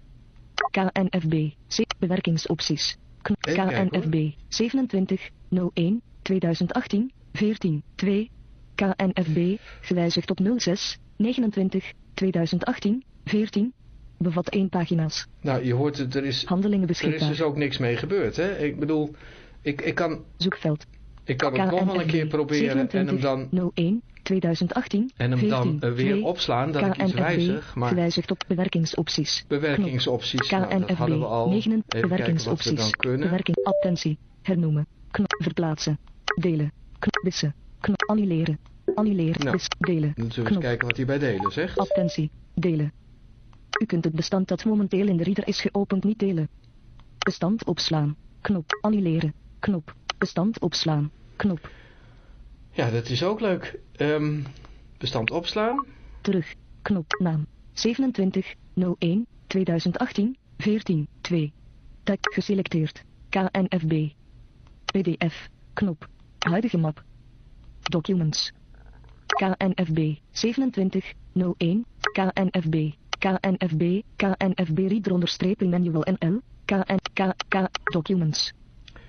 KNFB. C. Bewerkingsopties. KNFB. 27 01 2018 14 2. KNFB. Gewijzigd tot 06 29 2018 14. Bevat 1 pagina's.
nou je hoort het, er is,
Handelingen
er is
beschikbaar.
dus ook niks mee gebeurd. Hè? Ik bedoel, ik, ik kan,
Zoekveld.
Ik kan het nog wel een keer proberen en hem dan,
01 2018
en hem dan
14,
eh, weer
2,
opslaan dat ik iets
KNFB,
wijzig. Maar
gewijzigd op bewerkingsopties.
bewerkingsopties, nou, dat
KNFB,
hadden we al.
9
Even kijken wat we
bewerkingsopties. Bewerking, attentie, hernoemen, knop, verplaatsen, delen, knop, wissen, knop, annuleren, annuleren,
Nou,
delen,
Dan zullen we eens kijken wat hij bij delen zegt.
attentie, delen. U kunt het bestand dat momenteel in de reader is geopend niet delen. Bestand opslaan, knop, annuleren, knop, bestand opslaan, knop,
Ja, dat is ook leuk. Ehm, bestand opslaan.
terug, knop, naam, 27, 01, 2018, 14, 2. Tag geselecteerd, KNFB. PDF, knop, huidige map. Documents. KNFB, 27, 01, KNFB, KNFB, KNFB reader onderstreping manual NL, KN, K, K, documents.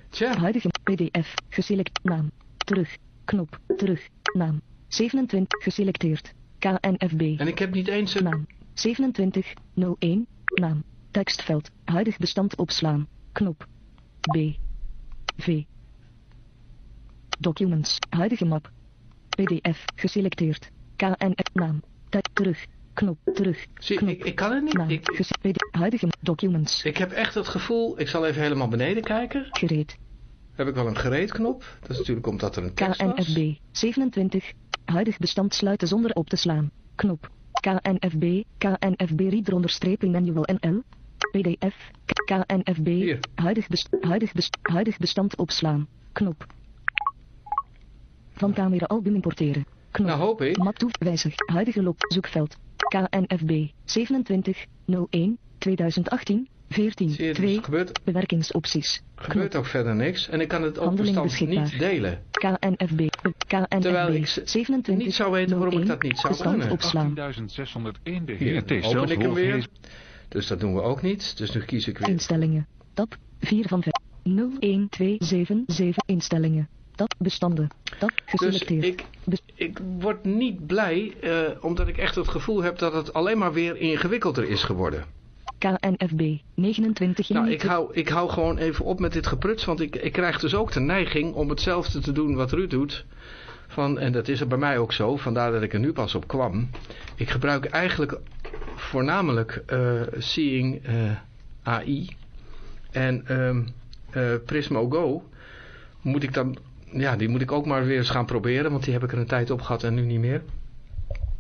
Tja,
Huidige PDF, geselect, naam, terug, knop, terug, naam, 27, geselecteerd, KNFB.
en ik heb niet eens een...
Naam. 27, 01, naam. Tekstveld. Huidig bestand opslaan. Knop. B. V. Documents. Huidige map. PDF. Geselecteerd. KNF. Naam. Tijd. Terug. Knop. Terug.
Zie,
knop.
ik, ik kan het niet.
Naam.
Ik,
Huidige documents.
ik heb echt het gevoel, ik zal even helemaal beneden kijken.
Gereed.
Heb ik wel een gereedknop. Dat is natuurlijk omdat er een tekst was.
KNFB. 27. Huidig bestand sluiten zonder op te slaan. Knop. KNFB. KNFB reader onderstreping manual NL. PDF. KNFB.
Hier.
Huidig, best, huidig, best, huidig bestand opslaan. Knop. Van camera album importeren. Knop.
Nou hoop ik.
Map toe. Wijzig. Huidige log. Zoekveld. KNFB. 27. 01. 2018. 14.
Zie je, dus
2.
er gebeurt,
Bewerkingsopties.
gebeurt ook verder niks. En ik kan het ook bestand niet delen.
KNFB. KNFB.
Terwijl ik ze
27.
niet zou weten waarom ik
01,
dat niet zou kunnen.
opslaan.
18.601 de T.
open ik hem weer. Dus dat doen we ook niet. Dus nu kies ik weer.
Instellingen. Tab 4 van 5. 01277 instellingen. Tab bestanden. Tab
Dus
geselecteerd.
ik,
Bes-
ik word niet blij, eh, omdat ik echt het gevoel heb dat het alleen maar weer ingewikkelder is geworden.
KNFB 29
Nou,
juni.
ik hou, ik hou gewoon even op met dit gepruts, want ik, ik krijg dus ook de neiging om hetzelfde te doen wat Ruud doet. Van, en dat is er bij mij ook zo, vandaar dat ik er nu pas op kwam. Ik gebruik eigenlijk voornamelijk eh, Seeing eh, AI en ehm eh, Prismo Go. Moet ik dan, ja, die moet ik ook maar weer eens gaan proberen, want die heb ik er een tijd op gehad en nu niet meer.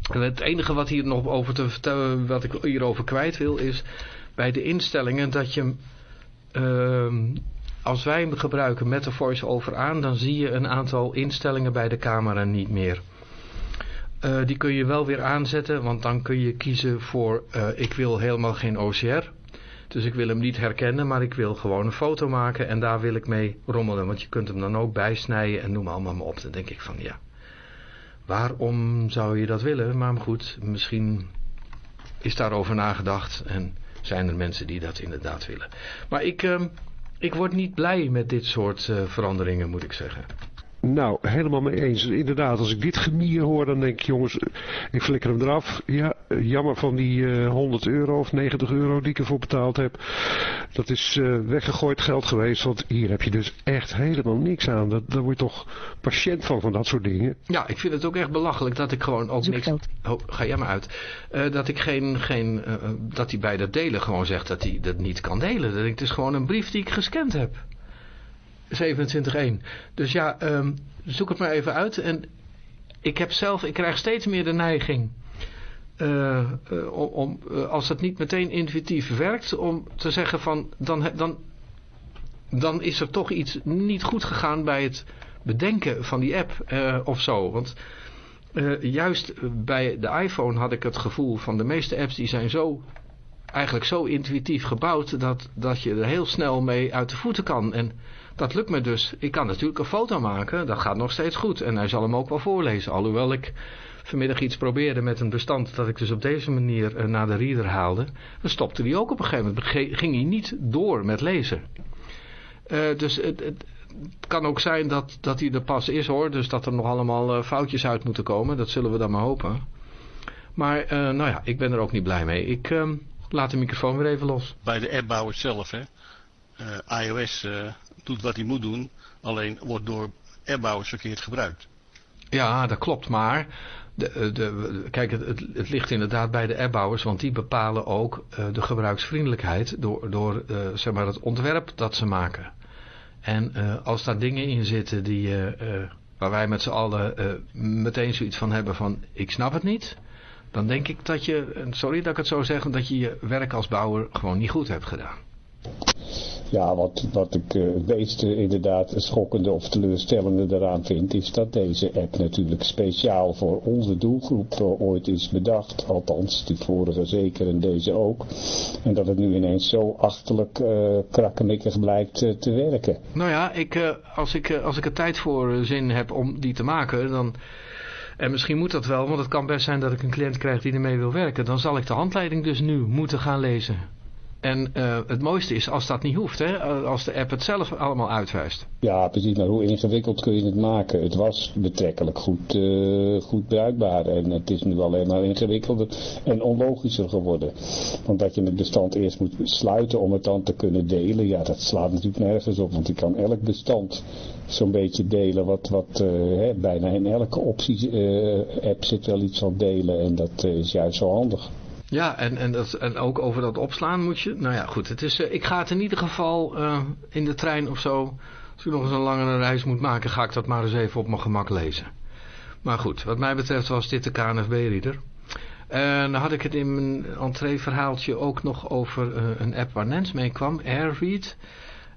Het enige wat hier nog over te vertellen, wat ik hierover kwijt wil, is bij de instellingen dat je, ehm, als wij hem gebruiken met de voice-over aan, dan zie je een aantal instellingen bij de camera niet meer. Eh, die kun je wel weer aanzetten, want dan kun je kiezen voor, eh, ik wil helemaal geen OCR. Dus ik wil hem niet herkennen, maar ik wil gewoon een foto maken en daar wil ik mee rommelen. Want je kunt hem dan ook bijsnijden en noem allemaal maar op. Dan denk ik van ja, waarom zou je dat willen? Maar goed, misschien is daarover nagedacht en zijn er mensen die dat inderdaad willen. Maar ik, ehm, ik word niet blij met dit soort eh, veranderingen, moet ik zeggen.
Nou, helemaal mee eens. Inderdaad, als ik dit gemier hoor, dan denk ik, jongens, ik flikker hem eraf. Ja, eh, jammer van die eh 100 euro of 90 euro die ik ervoor betaald heb. Dat is eh, weggegooid geld geweest, want hier heb je dus echt helemaal niks aan. Dat, daar word je toch patiënt van, van dat soort dingen.
Ja, ik vind het ook echt belachelijk dat ik gewoon ook niks... Oh, ga jij maar uit. Eh, dat ik geen... geen eh, eh, dat hij bij dat delen gewoon zegt dat hij dat niet kan delen. Dat ik, het is gewoon een brief die ik gescand heb. 27.1. Dus ja, ehm, zoek het maar even uit. En ik heb zelf... Ik krijg steeds meer de neiging... eh, eh, om, eh, als het niet meteen intuïtief werkt... om te zeggen van... dan, dan, dan is er toch iets niet goed gegaan bij het bedenken van die app of zo. Want juist bij de iPhone had ik het gevoel van de meeste apps die zijn zo eigenlijk zo intuïtief gebouwd dat, dat je er heel snel mee uit de voeten kan. En dat lukt me dus. Ik kan natuurlijk een foto maken, dat gaat nog steeds goed. En hij zal hem ook wel voorlezen. Alhoewel ik vanmiddag iets probeerde met een bestand dat ik dus op deze manier eh, naar de reader haalde. Dan stopte hij ook op een gegeven moment. Ging hij niet door met lezen. Eh, dus het, het, kan ook zijn dat, dat hij er pas is hoor. Dus dat er nog allemaal eh, foutjes uit moeten komen. Dat zullen we dan maar hopen. Maar nou ja, ik ben er ook niet blij mee. Ik ehm, laat de microfoon weer even los.
Bij de appbouwer zelf, hè. IOS doet wat hij moet doen. Alleen wordt door airbouwers verkeerd gebruikt.
Ja, dat klopt, maar de, de, de, kijk, het, het, ligt inderdaad bij de airbouwers, want die bepalen ook uh, de gebruiksvriendelijkheid door, door uh, zeg maar het ontwerp dat ze maken. En als daar dingen in zitten die, waar wij met z'n allen meteen zoiets van hebben van ik snap het niet, dan denk ik dat je, sorry dat ik het zo zeg, dat je je werk als bouwer gewoon niet goed hebt gedaan.
Ja, wat, wat ik uh, het meeste inderdaad schokkende of teleurstellende eraan vind, is dat deze app natuurlijk speciaal voor onze doelgroep uh, ooit is bedacht. Althans, die vorige zeker en deze ook. En dat het nu ineens zo achterlijk uh, krakkemikkig blijkt te werken.
Nou ja, ik, als, ik, als ik er tijd voor zin heb om die te maken, dan... En misschien moet dat wel, want het kan best zijn dat ik een cliënt krijg die ermee wil werken. Dan zal ik de handleiding dus nu moeten gaan lezen. En uh, het mooiste is als dat niet hoeft, hè? als de app het zelf allemaal uitwijst.
Ja, precies, maar hoe ingewikkeld kun je het maken? Het was betrekkelijk goed, uh, goed bruikbaar en het is nu alleen maar ingewikkelder en onlogischer geworden. Want dat je het bestand eerst moet sluiten om het dan te kunnen delen, ja dat slaat natuurlijk nergens op, want je kan elk bestand zo'n beetje delen wat, wat uh, hè, bijna in elke optie app zit wel iets van delen en dat is juist zo handig.
Ja, en, en, dat, en ook over dat opslaan moet je... Nou ja, goed. Het is, uh, ik ga het in ieder geval uh, in de trein of zo... Als ik nog eens een langere reis moet maken... ga ik dat maar eens even op mijn gemak lezen. Maar goed, wat mij betreft was dit de KNFB-reader. En dan had ik het in mijn entreeverhaaltje ook nog over uh, een app waar Nens mee kwam. AirRead.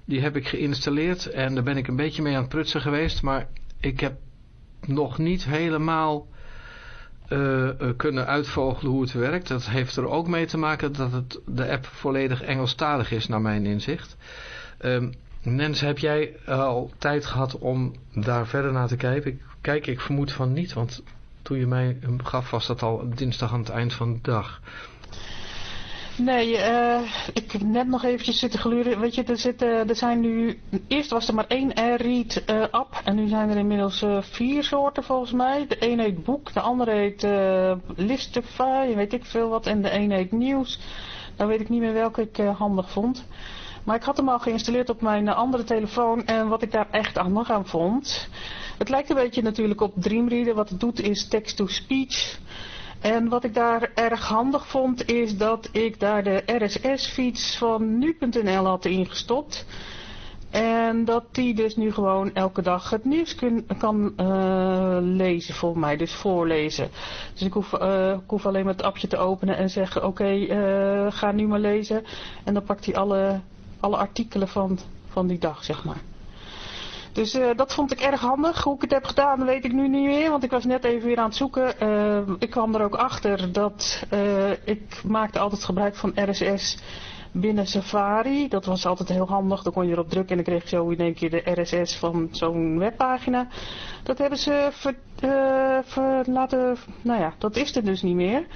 Die heb ik geïnstalleerd. En daar ben ik een beetje mee aan het prutsen geweest. Maar ik heb nog niet helemaal uh, kunnen uitvogelen hoe het werkt. Dat heeft er ook mee te maken dat het, de app volledig Engelstalig is naar mijn inzicht. Um, Nens, heb jij al tijd gehad om daar verder naar te kijken? Ik, kijk, ik vermoed van niet, want toen je mij gaf was dat al dinsdag aan het eind van de dag.
Nee, uh, ik heb net nog eventjes zitten gluren. Weet je, er, zitten, er zijn nu... Eerst was er maar één AirRead uh, app. En nu zijn er inmiddels vier soorten volgens mij. De een heet Boek, de andere heet Listify, weet ik veel wat. En de een heet Nieuws. Nou weet ik niet meer welke ik handig vond. Maar ik had hem al geïnstalleerd op mijn andere telefoon. En wat ik daar echt handig aan vond... Het lijkt een beetje natuurlijk op Dreamreader. Wat het doet is text-to-speech... En wat ik daar erg handig vond is dat ik daar de RSS-fiets van nu.nl had ingestopt. En dat die dus nu gewoon elke dag het nieuws kan uh, lezen voor mij, dus voorlezen. Dus ik hoef, ik hoef alleen maar het appje te openen en zeggen oké, uh, ga nu maar lezen. En dan pakt hij alle, alle artikelen van, van die dag, zeg maar. Dus uh, dat vond ik erg handig. Hoe ik het heb gedaan weet ik nu niet meer, want ik was net even weer aan het zoeken. Uh, ik kwam er ook achter dat uh, ik maakte altijd gebruik van RSS binnen Safari. Dat was altijd heel handig. Dan kon je erop drukken en dan kreeg je zo in één keer de RSS van zo'n webpagina. Dat hebben ze ver, ver, laten... Nou ja, dat is er dus niet meer.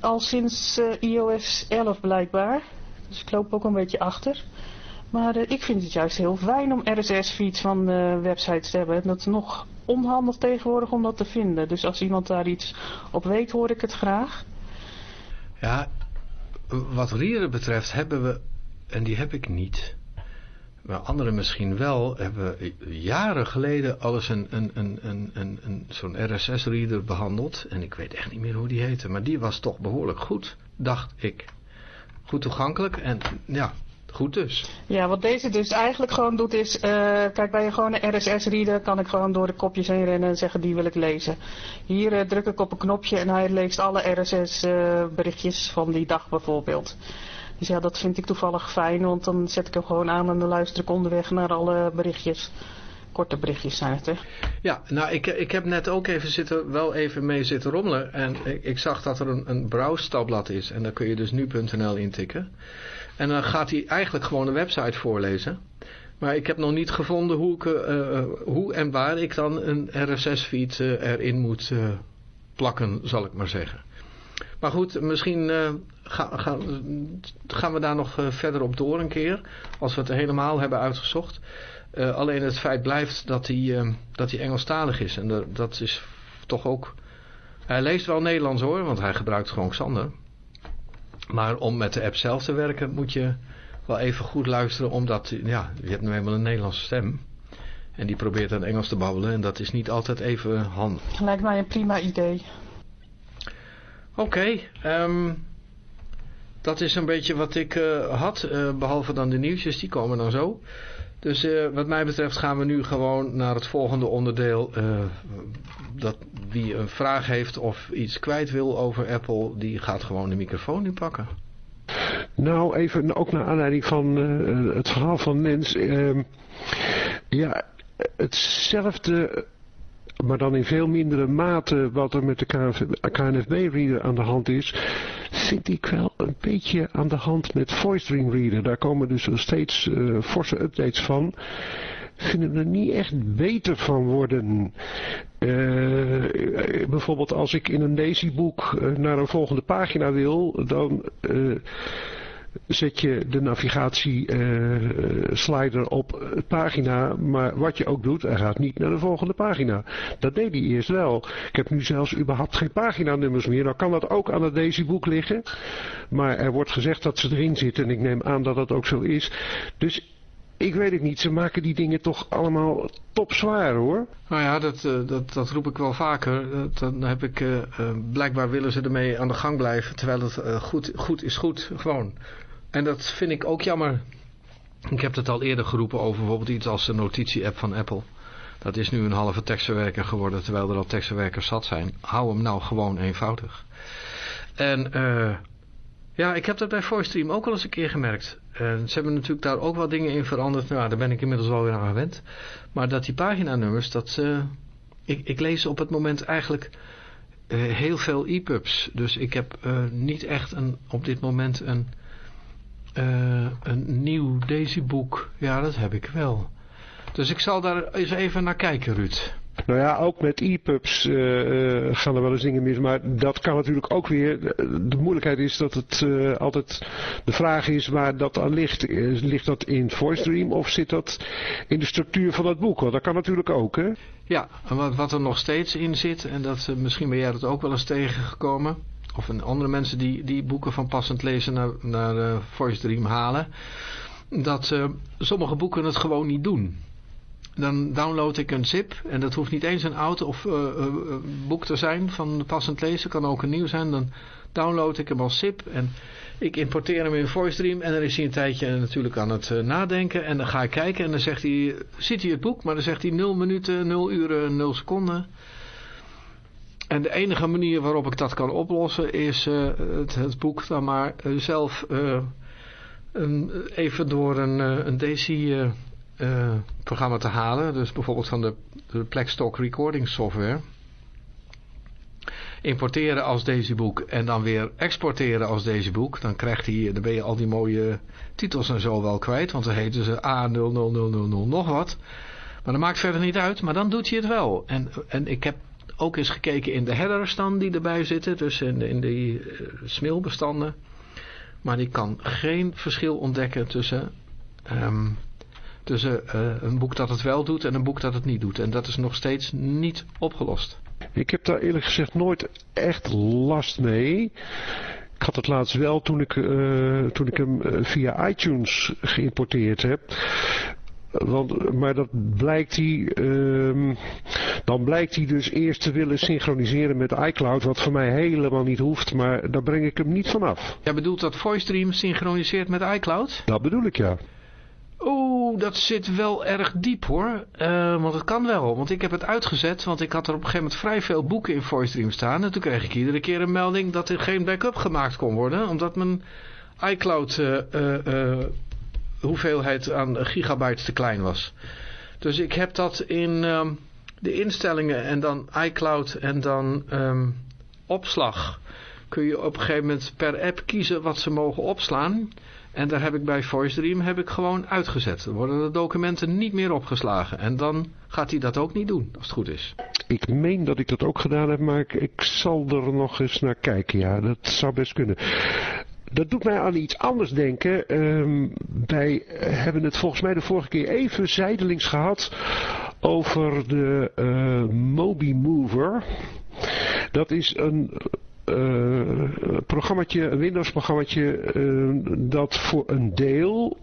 Al sinds iOS 11 blijkbaar. Dus ik loop ook een beetje achter. Maar uh, ik vind het juist heel fijn om RSS-feeds van uh, websites te hebben. Dat is nog onhandig tegenwoordig om dat te vinden. Dus als iemand daar iets op weet, hoor ik het graag.
Ja, wat Rieren betreft hebben we, en die heb ik niet... Maar anderen misschien wel, hebben jaren geleden alles een, een, een, een, een, zo'n RSS-reader behandeld. En ik weet echt niet meer hoe die heette. Maar die was toch behoorlijk goed, dacht ik. Goed toegankelijk en ja, Goed dus.
Ja, wat deze dus eigenlijk gewoon doet is, uh, kijk bij een gewone RSS-reader kan ik gewoon door de kopjes heen rennen en zeggen die wil ik lezen. Hier uh, druk ik op een knopje en hij leest alle RSS-berichtjes uh, van die dag bijvoorbeeld. Dus ja, dat vind ik toevallig fijn, want dan zet ik hem gewoon aan en dan luister ik onderweg naar alle berichtjes. Korte berichtjes zijn het, hè?
Ja, nou, ik, ik heb net ook even zitten, wel even mee zitten rommelen. En ik, ik zag dat er een, een browse-tabblad is. En daar kun je dus nu.nl intikken. En dan gaat hij eigenlijk gewoon een website voorlezen. Maar ik heb nog niet gevonden hoe, ik, uh, hoe en waar ik dan een RSS-feed uh, erin moet plakken, zal ik maar zeggen. Maar goed, misschien ga, ga, gaan we daar nog verder op door een keer. Als we het helemaal hebben uitgezocht. alleen het feit blijft dat hij, dat hij Engelstalig is. En dat, dat is toch ook... Hij leest wel Nederlands hoor, want hij gebruikt gewoon Xander. Maar om met de app zelf te werken moet je wel even goed luisteren. Omdat, ja, je hebt nu eenmaal een Nederlandse stem. En die probeert dan Engels te babbelen en dat is niet altijd even handig.
Lijkt mij een prima idee.
Oké, ehm, dat is een beetje wat ik uh, had, uh, behalve dan de nieuwsjes, die komen dan zo. Dus uh, wat mij betreft gaan we nu gewoon naar het volgende onderdeel. dat wie een vraag heeft of iets kwijt wil over Apple, die gaat gewoon de microfoon nu pakken.
Nou, even ook naar aanleiding van het verhaal van Nens. Ehm, ja, hetzelfde maar dan in veel mindere mate wat er met de KNFB-reader aan de hand is, vind ik wel een beetje aan de hand met VoiceDream Reader. Daar komen dus steeds uh, forse updates van. Vinden er niet echt beter van worden. Uh, bijvoorbeeld als ik in een Daisy-boek uh, naar een volgende pagina wil, dan zet je de navigatieslider uh, op het pagina, maar wat je ook doet, hij gaat niet naar de volgende pagina. Dat deed hij eerst wel. Ik heb nu zelfs überhaupt geen paginanummers meer. Nou kan dat ook aan het Daisy-boek liggen, maar er wordt gezegd dat ze erin zitten en ik neem aan dat dat ook zo is. Dus ik weet het niet, ze maken die dingen toch allemaal topzwaar hoor.
Nou ja, dat, uh, dat, dat roep ik wel vaker. dan heb ik, uh, blijkbaar willen ze ermee aan de gang blijven, terwijl het goed, goed is goed, gewoon. En dat vind ik ook jammer. Ik heb het al eerder geroepen over bijvoorbeeld iets als de notitie-app van Apple. Dat is nu een halve tekstverwerker geworden, terwijl er al tekstverwerkers zat zijn. Hou hem nou gewoon eenvoudig. En uh, ja, ik heb dat bij VoiceStream ook al eens een keer gemerkt. En ze hebben natuurlijk daar ook wat dingen in veranderd. Nou, daar ben ik inmiddels wel weer aan gewend. Maar dat die paginanummers, dat... Ik, ik lees op het moment eigenlijk uh, heel veel e-pubs. Dus ik heb niet echt een, op dit moment een een nieuw Daisy-boek. Ja, dat heb ik wel. Dus ik zal daar eens even naar kijken, Ruud.
Nou ja, ook met e-pubs uh, uh, gaan er wel eens dingen mis. Maar dat kan natuurlijk ook weer... De moeilijkheid is dat het uh, altijd... De vraag is waar dat aan ligt. Ligt dat in VoiceDream of zit dat in de structuur van het boek? Want dat kan natuurlijk ook, hè?
Ja, wat, er nog steeds in zit... En dat, misschien ben jij dat ook wel eens tegengekomen of andere mensen die, die boeken van passend lezen naar, naar Voice Dream halen, dat sommige boeken het gewoon niet doen. Dan download ik een zip en dat hoeft niet eens een oud of uh, boek te zijn van passend lezen, kan ook een nieuw zijn. Dan download ik hem als zip en ik importeer hem in VoiceDream en dan is hij een tijdje natuurlijk aan het nadenken en dan ga ik kijken en dan zegt hij, ziet hij het boek, maar dan zegt hij 0 minuten, 0 uren, 0 seconden. En de enige manier waarop ik dat kan oplossen is het, het, boek dan maar zelf even door een, een Daisy-programma te halen. Dus bijvoorbeeld van de, de Blackstock Recording Software. Importeren als Daisy-boek en dan weer exporteren als Daisy-boek. Dan, krijgt hij, dan ben je al die mooie titels en zo wel kwijt. Want dan heten ze A00000 nog wat. Maar dat maakt verder niet uit. Maar dan doet hij het wel. En, en ik heb ook eens gekeken in de headers dan die erbij zitten. Dus in, in die uh, smilbestanden. Maar die kan geen verschil ontdekken tussen, um, tussen uh, een boek dat het wel doet en een boek dat het niet doet. En dat is nog steeds niet opgelost.
Ik heb daar eerlijk gezegd nooit echt last mee. Ik had het laatst wel toen ik, uh, toen ik hem via iTunes geïmporteerd heb. Want, maar dat blijkt hij, um, dan blijkt hij dus eerst te willen synchroniseren met iCloud, wat voor mij helemaal niet hoeft, maar daar breng ik hem niet vanaf.
Jij bedoelt dat VoiceStream synchroniseert met iCloud?
Dat bedoel ik, ja.
Oeh, dat zit wel erg diep hoor. Uh, want het kan wel. Want ik heb het uitgezet. Want ik had er op een gegeven moment vrij veel boeken in VoiceStream staan. En toen kreeg ik iedere keer een melding dat er geen backup gemaakt kon worden. Omdat mijn iCloud uh, uh, hoeveelheid aan gigabytes te klein was. Dus ik heb dat in um, de instellingen en dan iCloud en dan um, opslag. Kun je op een gegeven moment per app kiezen wat ze mogen opslaan. En daar heb ik bij VoiceDream heb ik gewoon uitgezet. Dan worden de documenten niet meer opgeslagen. En dan gaat hij dat ook niet doen, als het goed is.
Ik meen dat ik dat ook gedaan heb, maar ik, ik zal er nog eens naar kijken. Ja, dat zou best kunnen. Dat doet mij aan iets anders denken. Um, wij hebben het volgens mij de vorige keer even zijdelings gehad over de uh, Mobi Mover. Dat is een programmaatje, een Windows programmaatje uh, dat voor een deel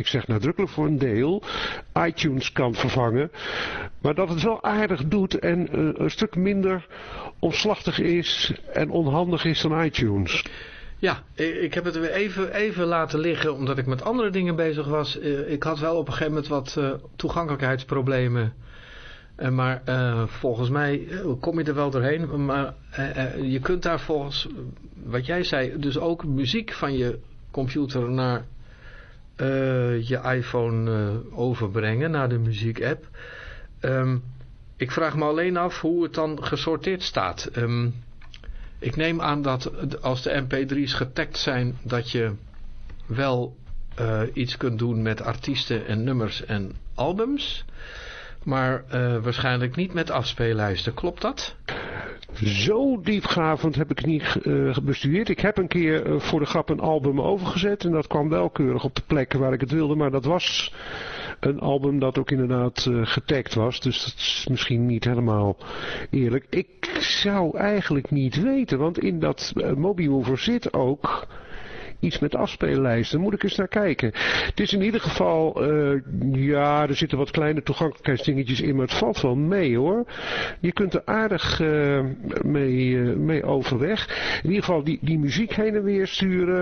ik zeg nadrukkelijk voor een deel, iTunes kan vervangen. Maar dat het wel aardig doet en eh, een stuk minder omslachtig is en onhandig is dan iTunes.
Ja, ik heb het weer even, even laten liggen omdat ik met andere dingen bezig was. Eh, ik had wel op een gegeven moment wat toegankelijkheidsproblemen. Maar uh, volgens mij kom je er wel doorheen. Maar je kunt daar volgens wat jij zei, dus ook muziek van je computer naar je iPhone overbrengen, naar de muziekapp. Um, ik vraag me alleen af hoe het dan gesorteerd staat. Um, ik neem aan dat als de mp3's getagd zijn, dat je wel iets kunt doen met artiesten en nummers en albums. Maar uh, waarschijnlijk niet met afspeellijsten. Klopt dat?
Zo diepgravend heb ik niet uh, bestudeerd. Ik heb een keer voor de grap een album overgezet. En dat kwam wel keurig op de plek waar ik het wilde. Maar dat was een album dat ook inderdaad uh, getagd was. Dus dat is misschien niet helemaal eerlijk. Ik zou eigenlijk niet weten, want in dat uh, zit ook iets met afspeellijsten. moet ik eens naar kijken. Het is in ieder geval, uh, ja, er zitten wat kleine toegankelijkheidsdingetjes in, maar het valt wel mee hoor. Je kunt er aardig uh, mee, uh, mee overweg. In ieder geval die, die muziek heen en weer sturen.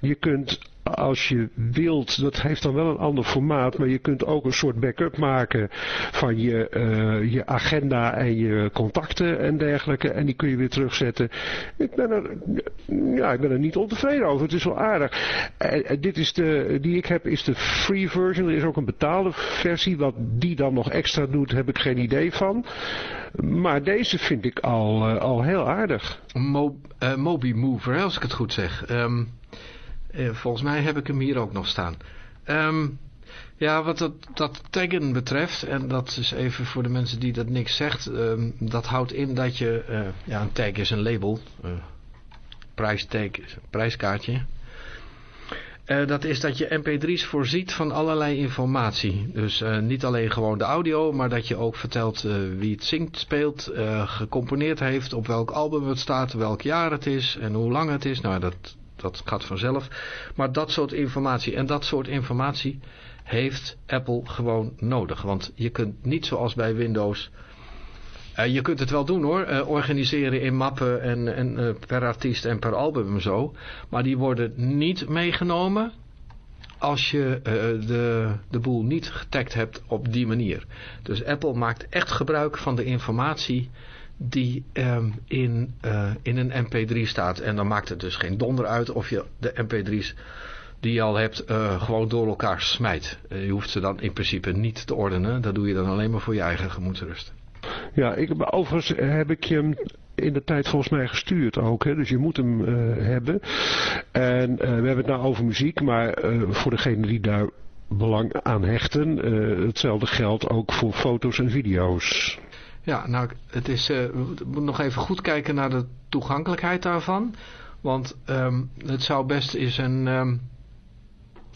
je kunt als je wilt, dat heeft dan wel een ander formaat, maar je kunt ook een soort backup maken van je, uh, je agenda en je contacten en dergelijke. En die kun je weer terugzetten. Ik ben er, ja, ik ben er niet ontevreden over. Het is wel aardig. Dit is de, die ik heb, is de free version. Er is ook een betaalde versie. Wat die dan nog extra doet, heb ik geen idee van. Maar deze vind ik al, uh, al heel aardig.
Mo Mobi Mover, als ik het goed zeg. Um... Uh, volgens mij heb ik hem hier ook nog staan. Um, ja, wat dat, dat, taggen betreft, en dat is even voor de mensen die dat niks zegt, um, dat houdt in dat je, uh, ja een tag is een label, uh, prijstag is een prijskaartje. dat is dat je mp3's voorziet van allerlei informatie. Dus niet alleen gewoon de audio, maar dat je ook vertelt wie het zingt, speelt, gecomponeerd heeft, op welk album het staat, welk jaar het is en hoe lang het is. Nou, dat, dat gaat vanzelf. Maar dat soort informatie en dat soort informatie heeft Apple gewoon nodig. Want je kunt niet zoals bij Windows... Uh, je kunt het wel doen hoor, uh, organiseren in mappen en, en uh, per artiest en per album zo. Maar die worden niet meegenomen als je de, de boel niet getagd hebt op die manier. Dus Apple maakt echt gebruik van de informatie die um, in, uh, in een mp3 staat. En dan maakt het dus geen donder uit of je de mp3's die je al hebt uh, gewoon door elkaar smijt. Uh, je hoeft ze dan in principe niet te ordenen. Dat doe je dan alleen maar voor je eigen gemoedsrust.
Ja, ik, overigens heb ik je in de tijd volgens mij gestuurd ook. Hè? Dus je moet hem hebben. En we hebben het nou over muziek, maar voor degene die daar belang aan hechten, hetzelfde geldt ook voor foto's en video's.
Ja, nou, het is, uh, we moeten nog even goed kijken naar de toegankelijkheid daarvan. Want um, het zou best eens een, um,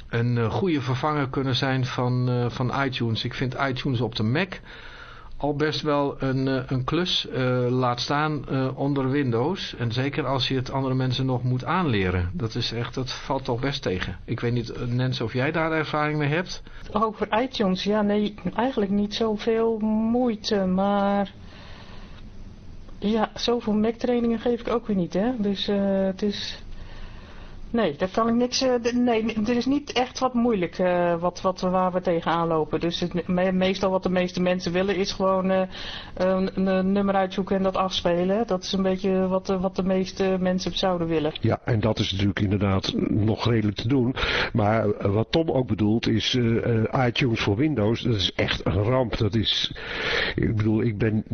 een uh, goede vervanger kunnen zijn van, uh, van iTunes. Ik vind iTunes op de Mac al best wel een, eh, een klus uh, laat staan uh, onder Windows. En zeker als je het andere mensen nog moet aanleren. Dat is echt, dat valt toch best tegen. Ik weet niet, Nens, of jij daar ervaring mee hebt?
Over iTunes, ja nee, eigenlijk niet zoveel moeite, maar... Ja, zoveel Mac trainingen geef ik ook weer niet, hè. Dus het is... Nee, daar kan ik niks. Uh, nee, er is niet echt wat moeilijk uh, wat, wat, waar we tegenaan lopen. Dus het, me, meestal wat de meeste mensen willen is gewoon een, een, nummer uitzoeken en dat afspelen. Dat is een beetje wat, wat de meeste mensen zouden willen.
Ja, en dat is natuurlijk inderdaad nog redelijk te doen. Maar wat Tom ook bedoelt is iTunes voor Windows. Dat is echt een ramp. Dat is, ik bedoel, ik ben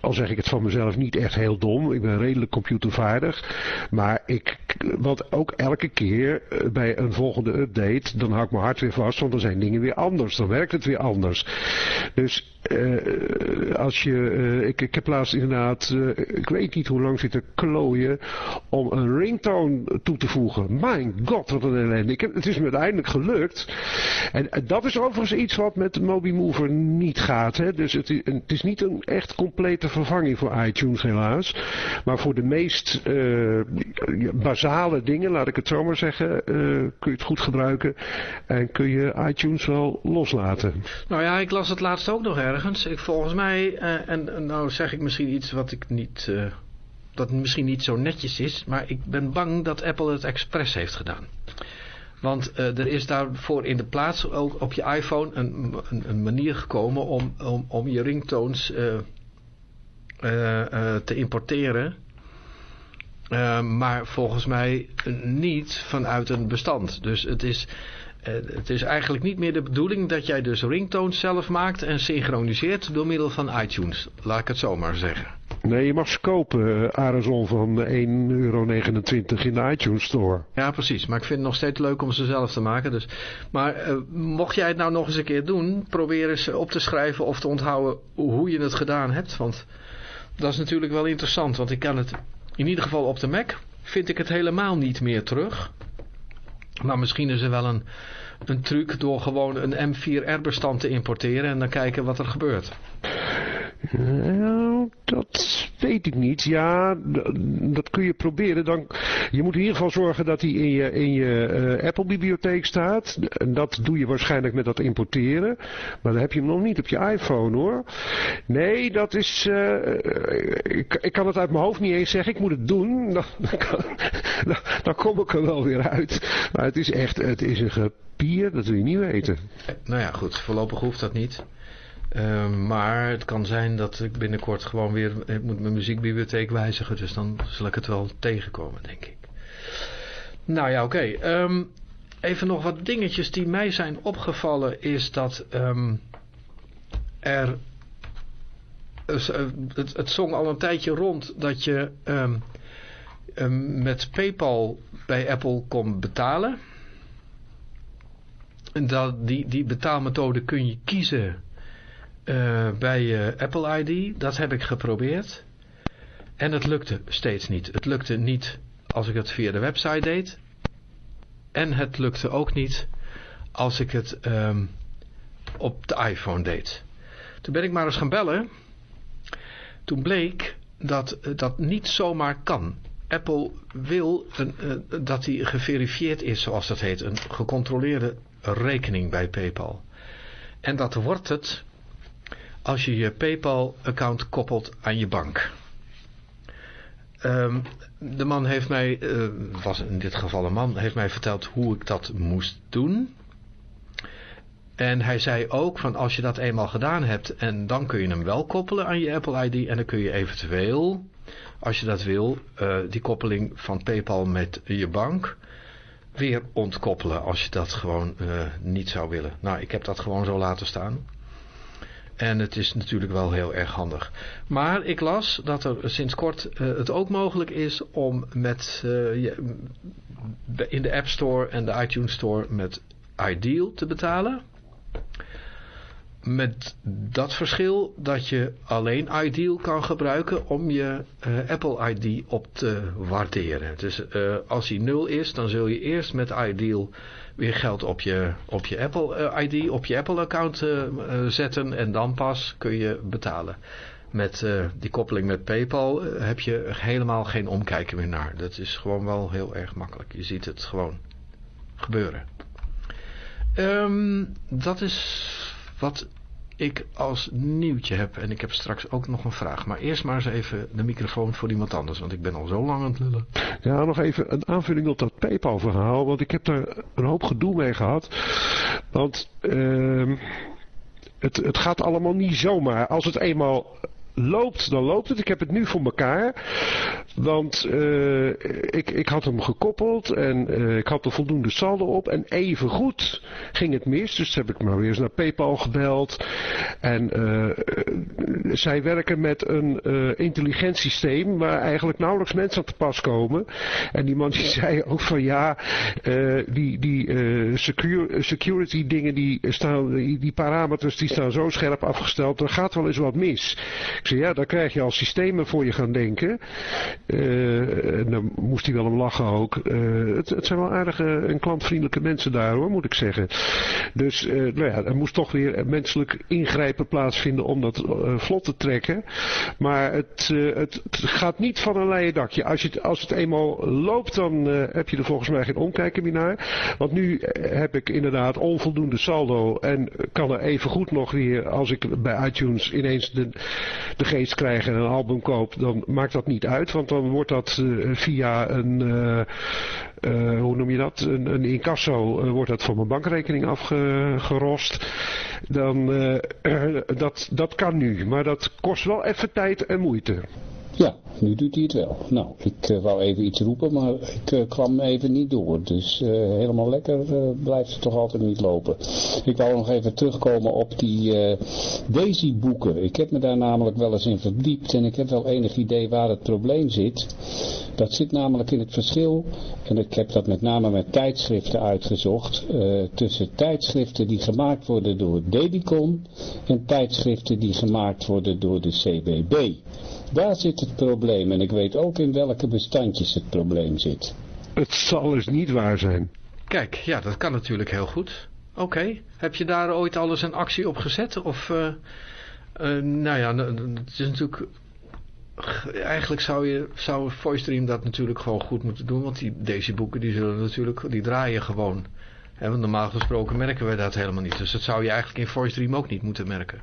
al zeg ik het van mezelf, niet echt heel dom. Ik ben redelijk computervaardig. Maar ik, want ook elke keer eh, bij een volgende update, dan hou ik mijn hart weer vast, want dan zijn dingen weer anders. Dan werkt het weer anders. Dus uh, als je, uh, ik, ik heb laatst inderdaad, ik weet niet hoe lang zitten klooien om een ringtone toe te voegen. Mijn god, wat een ellende. Het is me uiteindelijk gelukt. En dat is overigens iets wat met Mobi Mover niet gaat. Hè? Dus het is niet een echt compleet complete vervanging voor iTunes helaas. Maar voor de meest uh, basale dingen, laat ik het zo maar zeggen, uh, kun je het goed gebruiken. En kun je iTunes wel loslaten.
Nou ja, ik las het laatst ook nog ergens. Ik, volgens mij, uh, en nou zeg ik misschien iets wat ik niet dat misschien niet zo netjes is, maar ik ben bang dat Apple het expres heeft gedaan. Want er is daarvoor in de plaats ook op je iPhone een, een, een manier gekomen om, om, om je ringtones te importeren. maar volgens mij niet vanuit een bestand. Dus het is, het is eigenlijk niet meer de bedoeling dat jij dus ringtones zelf maakt en synchroniseert door middel van iTunes. Laat ik het zo maar zeggen.
Nee, je mag ze kopen, Arizon van 1,29 euro in de iTunes Store.
Ja, precies. Maar ik vind het nog steeds leuk om ze zelf te maken. Dus. Maar uh, mocht jij het nou nog eens een keer doen, probeer eens op te schrijven of te onthouden hoe je het gedaan hebt. Want dat is natuurlijk wel interessant, want ik kan het in ieder geval op de Mac, vind ik het helemaal niet meer terug. Maar misschien is er wel een, een truc door gewoon een M4R bestand te importeren en dan kijken wat er gebeurt.
Nou, dat weet ik niet. Ja, dat kun je proberen. Dan, je moet in ieder geval zorgen dat hij in je, in je uh, Apple-bibliotheek staat. En dat doe je waarschijnlijk met dat importeren. Maar dan heb je hem nog niet op je iPhone hoor. Nee, dat is... Uh, ik, ik, kan het uit mijn hoofd niet eens zeggen. Ik moet het doen. Dan, dan, dan, dan kom ik er wel weer uit. Maar het is echt... Het is een gepier. Dat wil je niet weten.
Nou ja, goed. Voorlopig hoeft dat niet. Uh, maar het kan zijn dat ik binnenkort gewoon weer ik moet mijn muziekbibliotheek wijzigen. Dus dan zal ik het wel tegenkomen, denk ik. Nou ja, oké. Ehm, even nog wat dingetjes die mij zijn opgevallen is dat um, er... Uh, het, het zong al een tijdje rond dat je met Paypal bij Apple kon betalen. En dat, die, die betaalmethode kun je kiezen uh, bij uh, Apple ID. Dat heb ik geprobeerd. En het lukte steeds niet. Het lukte niet als ik het via de website deed. En het lukte ook niet als ik het um, op de iPhone deed. Toen ben ik maar eens gaan bellen. Toen bleek dat uh, dat niet zomaar kan. Apple wil dat die geverifieerd is, zoals dat heet. Een gecontroleerde rekening bij PayPal. En dat wordt het als je je PayPal-account koppelt aan je bank. Um, de man heeft mij, uh, was in dit geval een man, heeft mij verteld hoe ik dat moest doen. En hij zei ook van als je dat eenmaal gedaan hebt en dan kun je hem wel koppelen aan je Apple ID en dan kun je eventueel, als je dat wil, uh, die koppeling van PayPal met je bank weer ontkoppelen als je dat gewoon uh, niet zou willen. Nou, ik heb dat gewoon zo laten staan. En het is natuurlijk wel heel erg handig. Maar ik las dat er sinds kort uh, het ook mogelijk is om met, uh, in de App Store en de iTunes Store met Ideal te betalen. Met dat verschil dat je alleen Ideal kan gebruiken om je uh, Apple ID op te waarderen. Dus als hij 0 is, dan zul je eerst met Ideal weer geld op je, op je Apple uh, ID, op je Apple account zetten en dan pas kun je betalen. Met die koppeling met Paypal heb je helemaal geen omkijken meer naar. Dat is gewoon wel heel erg makkelijk. Je ziet het gewoon gebeuren. Um, dat is wat ik als nieuwtje heb. En ik heb straks ook nog een vraag. Maar eerst maar eens even de microfoon voor iemand anders. Want ik ben al zo lang aan het lullen.
Ja, nog even een aanvulling op dat Paypal verhaal. Want ik heb daar een hoop gedoe mee gehad. Want uh, het, het gaat allemaal niet zomaar. Als het eenmaal loopt, dan loopt het. Ik heb het nu voor elkaar. Want uh, ik, ik had hem gekoppeld en uh, ik had er voldoende saldo op. En even goed ging het mis. Dus heb ik maar weer eens naar Paypal gebeld. En uh, zij werken met een intelligent systeem waar eigenlijk nauwelijks mensen aan te pas komen. En die man die zei ook van ja, die, die secure, security dingen die staan, die, die parameters die staan zo scherp afgesteld. Er gaat wel eens wat mis ja, daar krijg je al systemen voor je gaan denken. Uh, en dan moest hij wel om lachen ook. Uh, het, het, zijn wel aardige en klantvriendelijke mensen daar hoor, moet ik zeggen. Dus uh, nou ja, er moest toch weer menselijk ingrijpen plaatsvinden om dat vlot te trekken. Maar het, het, het, gaat niet van een leien dakje. Als, je, als het eenmaal loopt, dan heb je er volgens mij geen omkijken meer naar. Want nu heb ik inderdaad onvoldoende saldo en kan er even goed nog weer, als ik bij iTunes ineens de, de geest krijg en een album koop, dan maakt dat niet uit. Want dan wordt dat uh, via een, uh, uh, hoe noem je dat, een, een incasso, wordt dat van mijn bankrekening afgerost. Dan, dat, dat kan nu, maar dat kost wel even tijd en moeite.
Ja, nu doet hij het wel. Nou, ik uh, wou even iets roepen, maar ik uh, kwam even niet door. Dus uh, helemaal lekker blijft het toch altijd niet lopen. Ik wou nog even terugkomen op die Daisy-boeken. Ik heb me daar namelijk wel eens in verdiept en ik heb wel enig idee waar het probleem zit. Dat zit namelijk in het verschil, en ik heb dat met name met tijdschriften uitgezocht, tussen tijdschriften die gemaakt worden door Dedicon en tijdschriften die gemaakt worden door de CBB. Daar zit het probleem en ik weet ook in welke bestandjes het probleem zit.
Het zal dus niet waar zijn.
Kijk, ja, dat kan natuurlijk heel goed. Oké, heb je daar ooit al eens een actie op gezet? Of, uh, uh, nou ja, het is natuurlijk... Eigenlijk zou, je, zou VoiceStream dat natuurlijk gewoon goed moeten doen. Want die, deze boeken die zullen natuurlijk, die draaien gewoon. He, want normaal gesproken merken we dat helemaal niet. Dus dat zou je eigenlijk in VoiceStream ook niet moeten merken.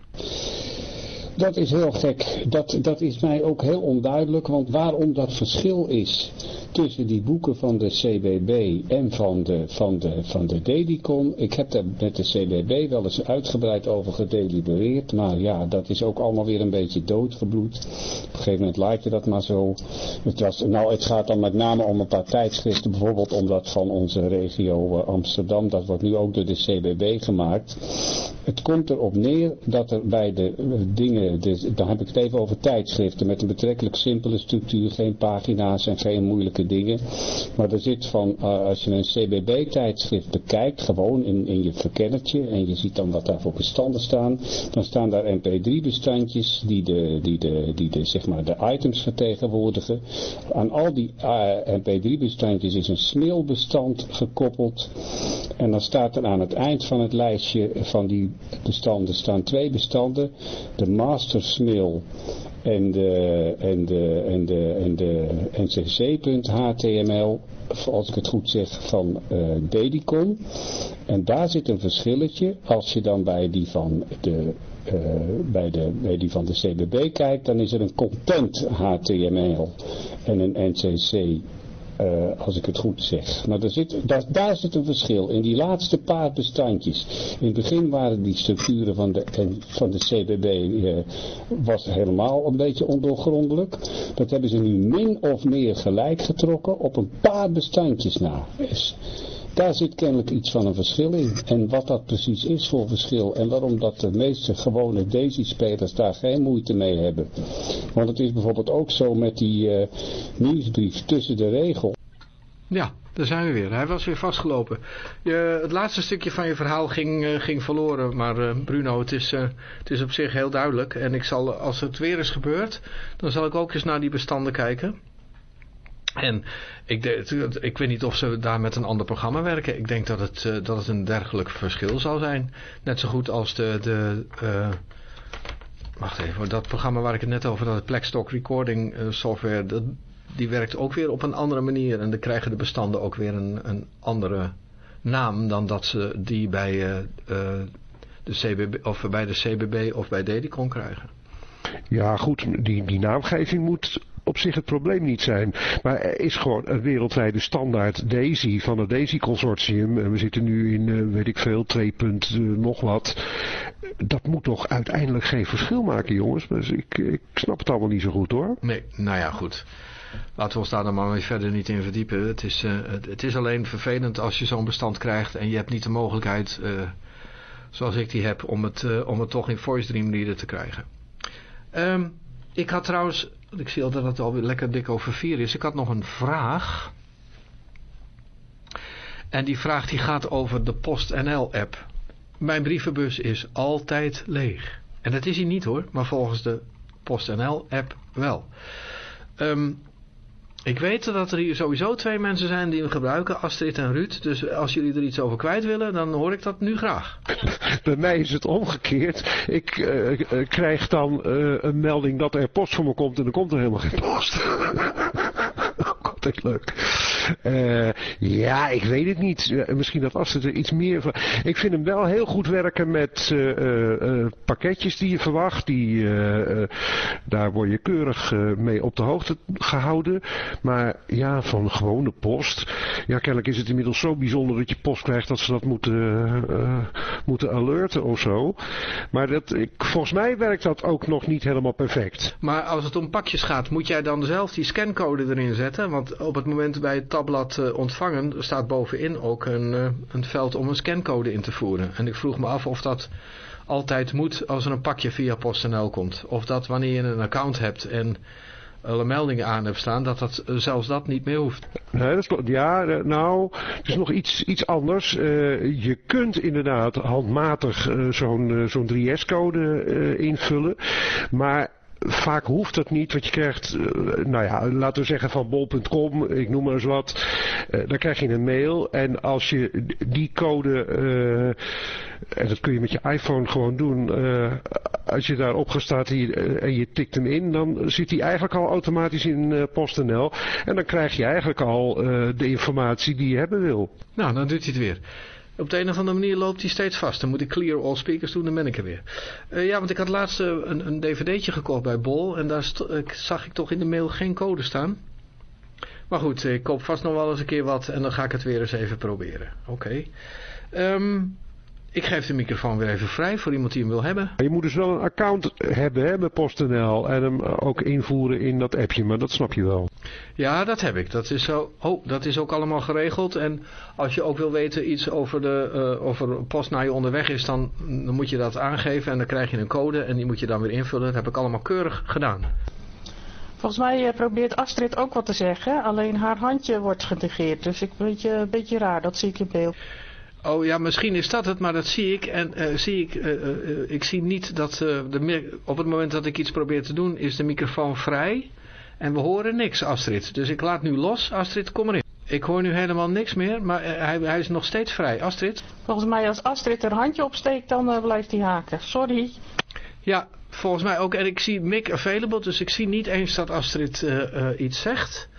Dat is heel gek. Dat, dat is mij ook heel onduidelijk, want waarom dat verschil is tussen die boeken van de CBB en van de, van de, van de Dedicon. Ik heb daar met de CBB wel eens uitgebreid over gedelibereerd, maar ja, dat is ook allemaal weer een beetje doodgebloed. Op een gegeven moment laat je dat maar zo. Het, was, nou, het gaat dan met name om een paar tijdschriften, bijvoorbeeld om dat van onze regio uh, Amsterdam, dat wordt nu ook door de CBB gemaakt. Het komt erop neer dat er bij de dingen, de, dan heb ik het even over tijdschriften met een betrekkelijk simpele structuur, geen pagina's en geen moeilijke dingen. Maar er zit van, uh, als je een CBB-tijdschrift bekijkt, gewoon in, in je verkennertje, en je ziet dan wat daar voor bestanden staan, dan staan daar mp3-bestandjes die de, die, de, die de, zeg maar, de items vertegenwoordigen. Aan al die uh, mp3-bestandjes is een smilbestand gekoppeld. En dan staat er aan het eind van het lijstje van die bestanden staan twee bestanden. De master en de, en de, en de, en de ncc.html, als ik het goed zeg, van uh, Dedicon. En daar zit een verschilletje. Als je dan bij die van de, uh, bij de, bij die van de CBB kijkt, dan is er een content HTML en een NCC uh, als ik het goed zeg. Maar er zit, daar, daar zit een verschil. In die laatste paar bestandjes. In het begin waren die structuren van de, van de CBB uh, was helemaal een beetje ondoorgrondelijk. Dat hebben ze nu min of meer gelijk getrokken op een paar bestandjes na. Dus, daar zit kennelijk iets van een verschil in. En wat dat precies is voor verschil en waarom dat de meeste gewone Daisy-spelers daar geen moeite mee hebben. Want het is bijvoorbeeld ook zo met die uh, nieuwsbrief tussen de regels.
Ja, daar zijn we weer. Hij was weer vastgelopen. Je, het laatste stukje van je verhaal ging, uh, ging verloren. Maar uh, Bruno, het is, het is op zich heel duidelijk. En ik zal, als het weer is gebeurd, dan zal ik ook eens naar die bestanden kijken. En ik, ik weet niet of ze daar met een ander programma werken. Ik denk dat het, uh, dat het een dergelijk verschil zal zijn. Net zo goed als de... de uh, wacht even, dat programma waar ik het net over had, de Plexstock Recording uh, Software, dat, die werkt ook weer op een andere manier. En dan krijgen de bestanden ook weer een, een andere naam dan dat ze die bij, de CBB, of bij de CBB of bij Dedicon krijgen.
Ja goed, die, die naamgeving moet op zich het probleem niet zijn. Maar er is gewoon een wereldwijde standaard DAISY van het DAISY consortium. En we zitten nu in, uh, weet ik veel, 2 punt uh, nog wat. Dat moet toch uiteindelijk geen verschil maken jongens. Dus ik, ik snap het allemaal niet zo goed hoor.
Nee, nou ja goed. Laten we ons daar dan maar verder niet in verdiepen. Het is, het, is alleen vervelend als je zo'n bestand krijgt en je hebt niet de mogelijkheid, zoals ik die heb, om het, om het toch in voice dream reader te krijgen. Um, ik had trouwens ik zie al dat het alweer lekker dik over vier is. Ik had nog een vraag. En die vraag die gaat over de PostNL app. Mijn brievenbus is altijd leeg. En dat is hij niet hoor, maar volgens de PostNL app wel. Ehm, ik weet dat er hier sowieso twee mensen zijn die hem gebruiken, Astrid en Ruud. Dus als jullie er iets over kwijt willen, dan hoor ik dat nu graag.
Bij mij is het omgekeerd. Ik uh, krijg dan uh, een melding dat er post voor me komt en dan komt er helemaal geen post. altijd leuk. Uh, ja, ik weet het niet. Misschien dat Astrid er iets meer van... Ik vind hem wel heel goed werken met uh, uh, pakketjes die je verwacht. Die, daar word je keurig mee op de hoogte gehouden. Maar ja, van gewone post. Ja, kennelijk is het inmiddels zo bijzonder dat je post krijgt dat ze dat moeten, moeten alerten of zo. Maar dat, ik, volgens mij werkt dat ook nog niet helemaal perfect.
Maar als het om pakjes gaat, moet jij dan zelf die scancode erin zetten? Want op het moment bij het tabblad uh, ontvangen staat bovenin ook een, uh, een veld om een scancode in te voeren. En ik vroeg me af of dat altijd moet als er een pakje via PostNL komt. Of dat wanneer je een account hebt en alle meldingen aan hebt staan, dat dat uh, zelfs dat niet meer hoeft.
Nee, dat ja, nou, het is nog iets, iets anders. je kunt inderdaad handmatig zo'n zo'n 3S-code invullen, maar vaak hoeft dat niet, want je krijgt, uh, nou ja, laten we zeggen van bol.com, ik noem maar eens wat, uh, dan krijg je een mail en als je die code, uh, en dat kun je met je iPhone gewoon doen, als je daarop gaat staat en je, en je tikt hem in, dan zit hij eigenlijk al automatisch in PostNL en dan krijg je eigenlijk al de informatie die je hebben wil.
Nou, dan doet hij het weer. Op de een of andere manier loopt hij steeds vast. Dan moet ik clear all speakers doen, dan ben ik er weer. Uh, ja, want ik had laatst uh, een, een dvd'tje gekocht bij Bol. En daar zag ik toch in de mail geen code staan. Maar goed, ik koop vast nog wel eens een keer wat. En dan ga ik het weer eens even proberen. Oké. Okay. Um, ik geef de microfoon weer even vrij voor iemand die hem wil hebben.
Je moet dus wel een account hebben hè, met PostNL en hem ook invoeren in dat appje, maar dat snap je wel.
Ja, dat heb ik. Dat is, zo, oh, dat is ook allemaal geregeld. En als je ook wil weten iets over, de, uh, over post naar je onderweg is, dan, dan moet je dat aangeven en dan krijg je een code en die moet je dan weer invullen. Dat heb ik allemaal keurig gedaan.
Volgens mij probeert Astrid ook wat te zeggen, alleen haar handje wordt genegeerd. Dus ik een beetje, een beetje raar, dat zie ik in beeld.
Oh ja, misschien is dat het, maar dat zie ik. En uh, zie ik, uh, uh, ik zie niet dat de, op het moment dat ik iets probeer te doen, is de microfoon vrij. En we horen niks, Astrid. Dus ik laat nu los. Astrid, kom erin. Ik hoor nu helemaal niks meer, maar hij, hij, is nog steeds vrij. Astrid?
Volgens mij als Astrid er handje opsteekt, dan blijft hij haken. Sorry.
Ja, volgens mij ook. En ik zie mic available, dus ik zie niet eens dat Astrid iets zegt.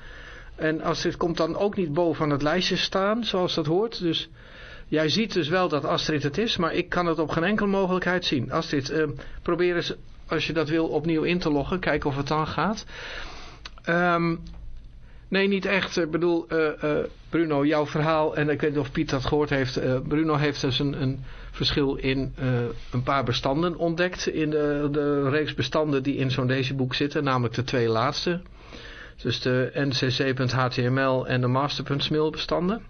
En Astrid komt dan ook niet boven het lijstje staan, zoals dat hoort. Dus... Jij ziet dus wel dat Astrid het is, maar ik kan het op geen enkele mogelijkheid zien. Astrid, uh, probeer eens, als je dat wil, opnieuw in te loggen. Kijken of het dan gaat. Um, nee, niet echt. Ik bedoel, uh, uh, Bruno, jouw verhaal, en ik weet niet of Piet dat gehoord heeft. Bruno heeft dus een, een verschil in een paar bestanden ontdekt. In de, de reeks bestanden die in zo'n deze boek zitten, namelijk de twee laatste. Dus de ncc.html en de master.smil bestanden.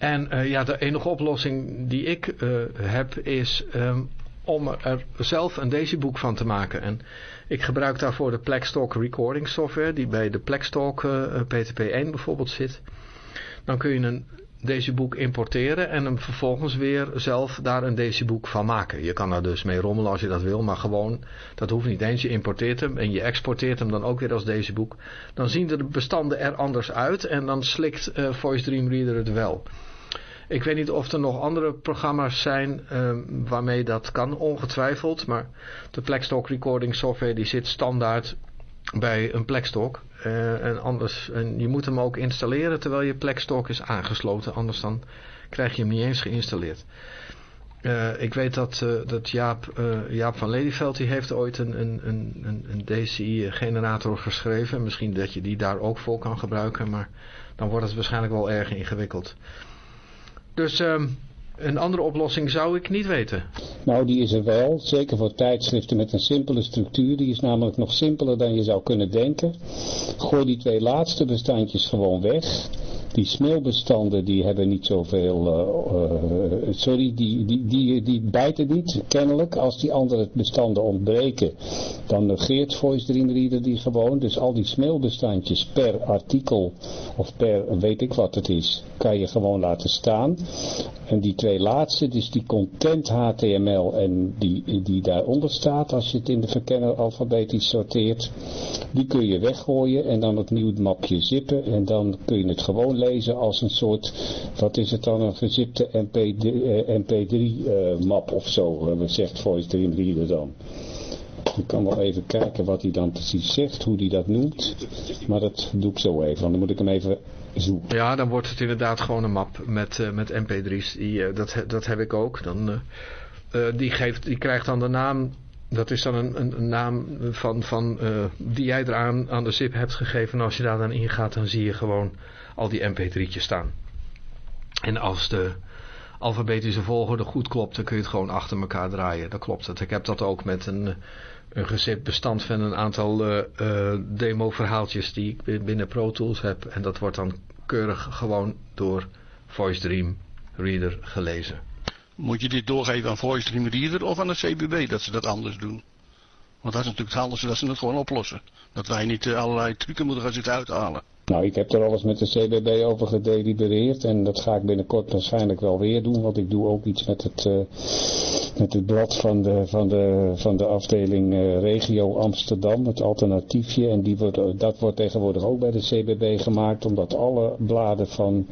En uh, ja, de enige oplossing die ik uh, heb is um, om er zelf een Daisy-boek van te maken. En ik gebruik daarvoor de Plextalk recording software die bij de Plextalk uh, PTP1 bijvoorbeeld zit. Dan kun je een Daisy-boek importeren en hem vervolgens weer zelf daar een Daisy-boek van maken. Je kan daar dus mee rommelen als je dat wil, maar gewoon, dat hoeft niet eens. Je importeert hem en je exporteert hem dan ook weer als Daisy-boek. Dan zien de bestanden er anders uit en dan slikt Voice Dream Reader het wel. Ik weet niet of er nog andere programma's zijn uh, waarmee dat kan, ongetwijfeld. Maar de Plextalk recording software die zit standaard bij een Plextalk. Uh, en, anders, en je moet hem ook installeren terwijl je Plextalk is aangesloten. Anders dan krijg je hem niet eens geïnstalleerd. Uh, ik weet dat, uh, dat Jaap, Jaap van Lelyveld die heeft ooit een, een, een, een DCI-generator geschreven. Misschien dat je die daar ook voor kan gebruiken, maar dan wordt het waarschijnlijk wel erg ingewikkeld. Dus um, een andere oplossing zou ik niet weten.
Nou, die is er wel. Zeker voor tijdschriften met een simpele structuur. Die is namelijk nog simpeler dan je zou kunnen denken. Gooi die twee laatste bestandjes gewoon weg. Die smeelbestanden die hebben niet zoveel, uh, uh, sorry, die, die, die, die bijten niet, kennelijk. Als die andere bestanden ontbreken, dan negeert Voice Dream Reader die gewoon. Dus al die smailbestandjes per artikel of per weet ik wat het is, kan je gewoon laten staan. En die twee laatste, dus die content HTML en die, die daaronder staat, als je het in de verkenner alfabetisch sorteert, die kun je weggooien en dan het nieuwe mapje zippen en dan kun je het gewoon lezen als een soort, wat is het dan, een gezipte MP3, eh, map of zo, uh, zegt Voice Dream Reader dan. Ik kan wel even kijken wat hij dan precies zegt, hoe hij dat noemt. Maar dat doe ik zo even, want dan moet ik hem even zoeken.
Ja, dan wordt het inderdaad gewoon een map met, met mp3's. Die, dat, dat heb ik ook. Dan, die, geeft, die krijgt dan de naam, dat is dan een, een, naam van, van, die jij eraan aan de zip hebt gegeven. En als je daar dan in gaat, dan zie je gewoon al die mp3'tjes staan. En als de alfabetische volgorde goed klopt, dan kun je het gewoon achter elkaar draaien. Dat klopt het. Ik heb dat ook met een, een gezet bestand van een aantal uh, uh, demo verhaaltjes die ik binnen Pro Tools heb. En dat wordt dan keurig gewoon door Voice Dream Reader gelezen.
Moet je dit doorgeven aan Voice Dream Reader of aan de CBB dat ze dat anders doen? Want dat is natuurlijk het handigste dat ze het gewoon oplossen. Dat wij niet uh, allerlei trucken moeten gaan zitten uithalen.
Nou, ik heb er alles met de CBB over gedelibereerd en dat ga ik binnenkort waarschijnlijk wel weer doen, want ik doe ook iets met het, uh, met het blad van de, van de, van de afdeling uh, Regio Amsterdam, het alternatiefje. En die wordt, dat wordt tegenwoordig ook bij de CBB gemaakt, omdat alle bladen van,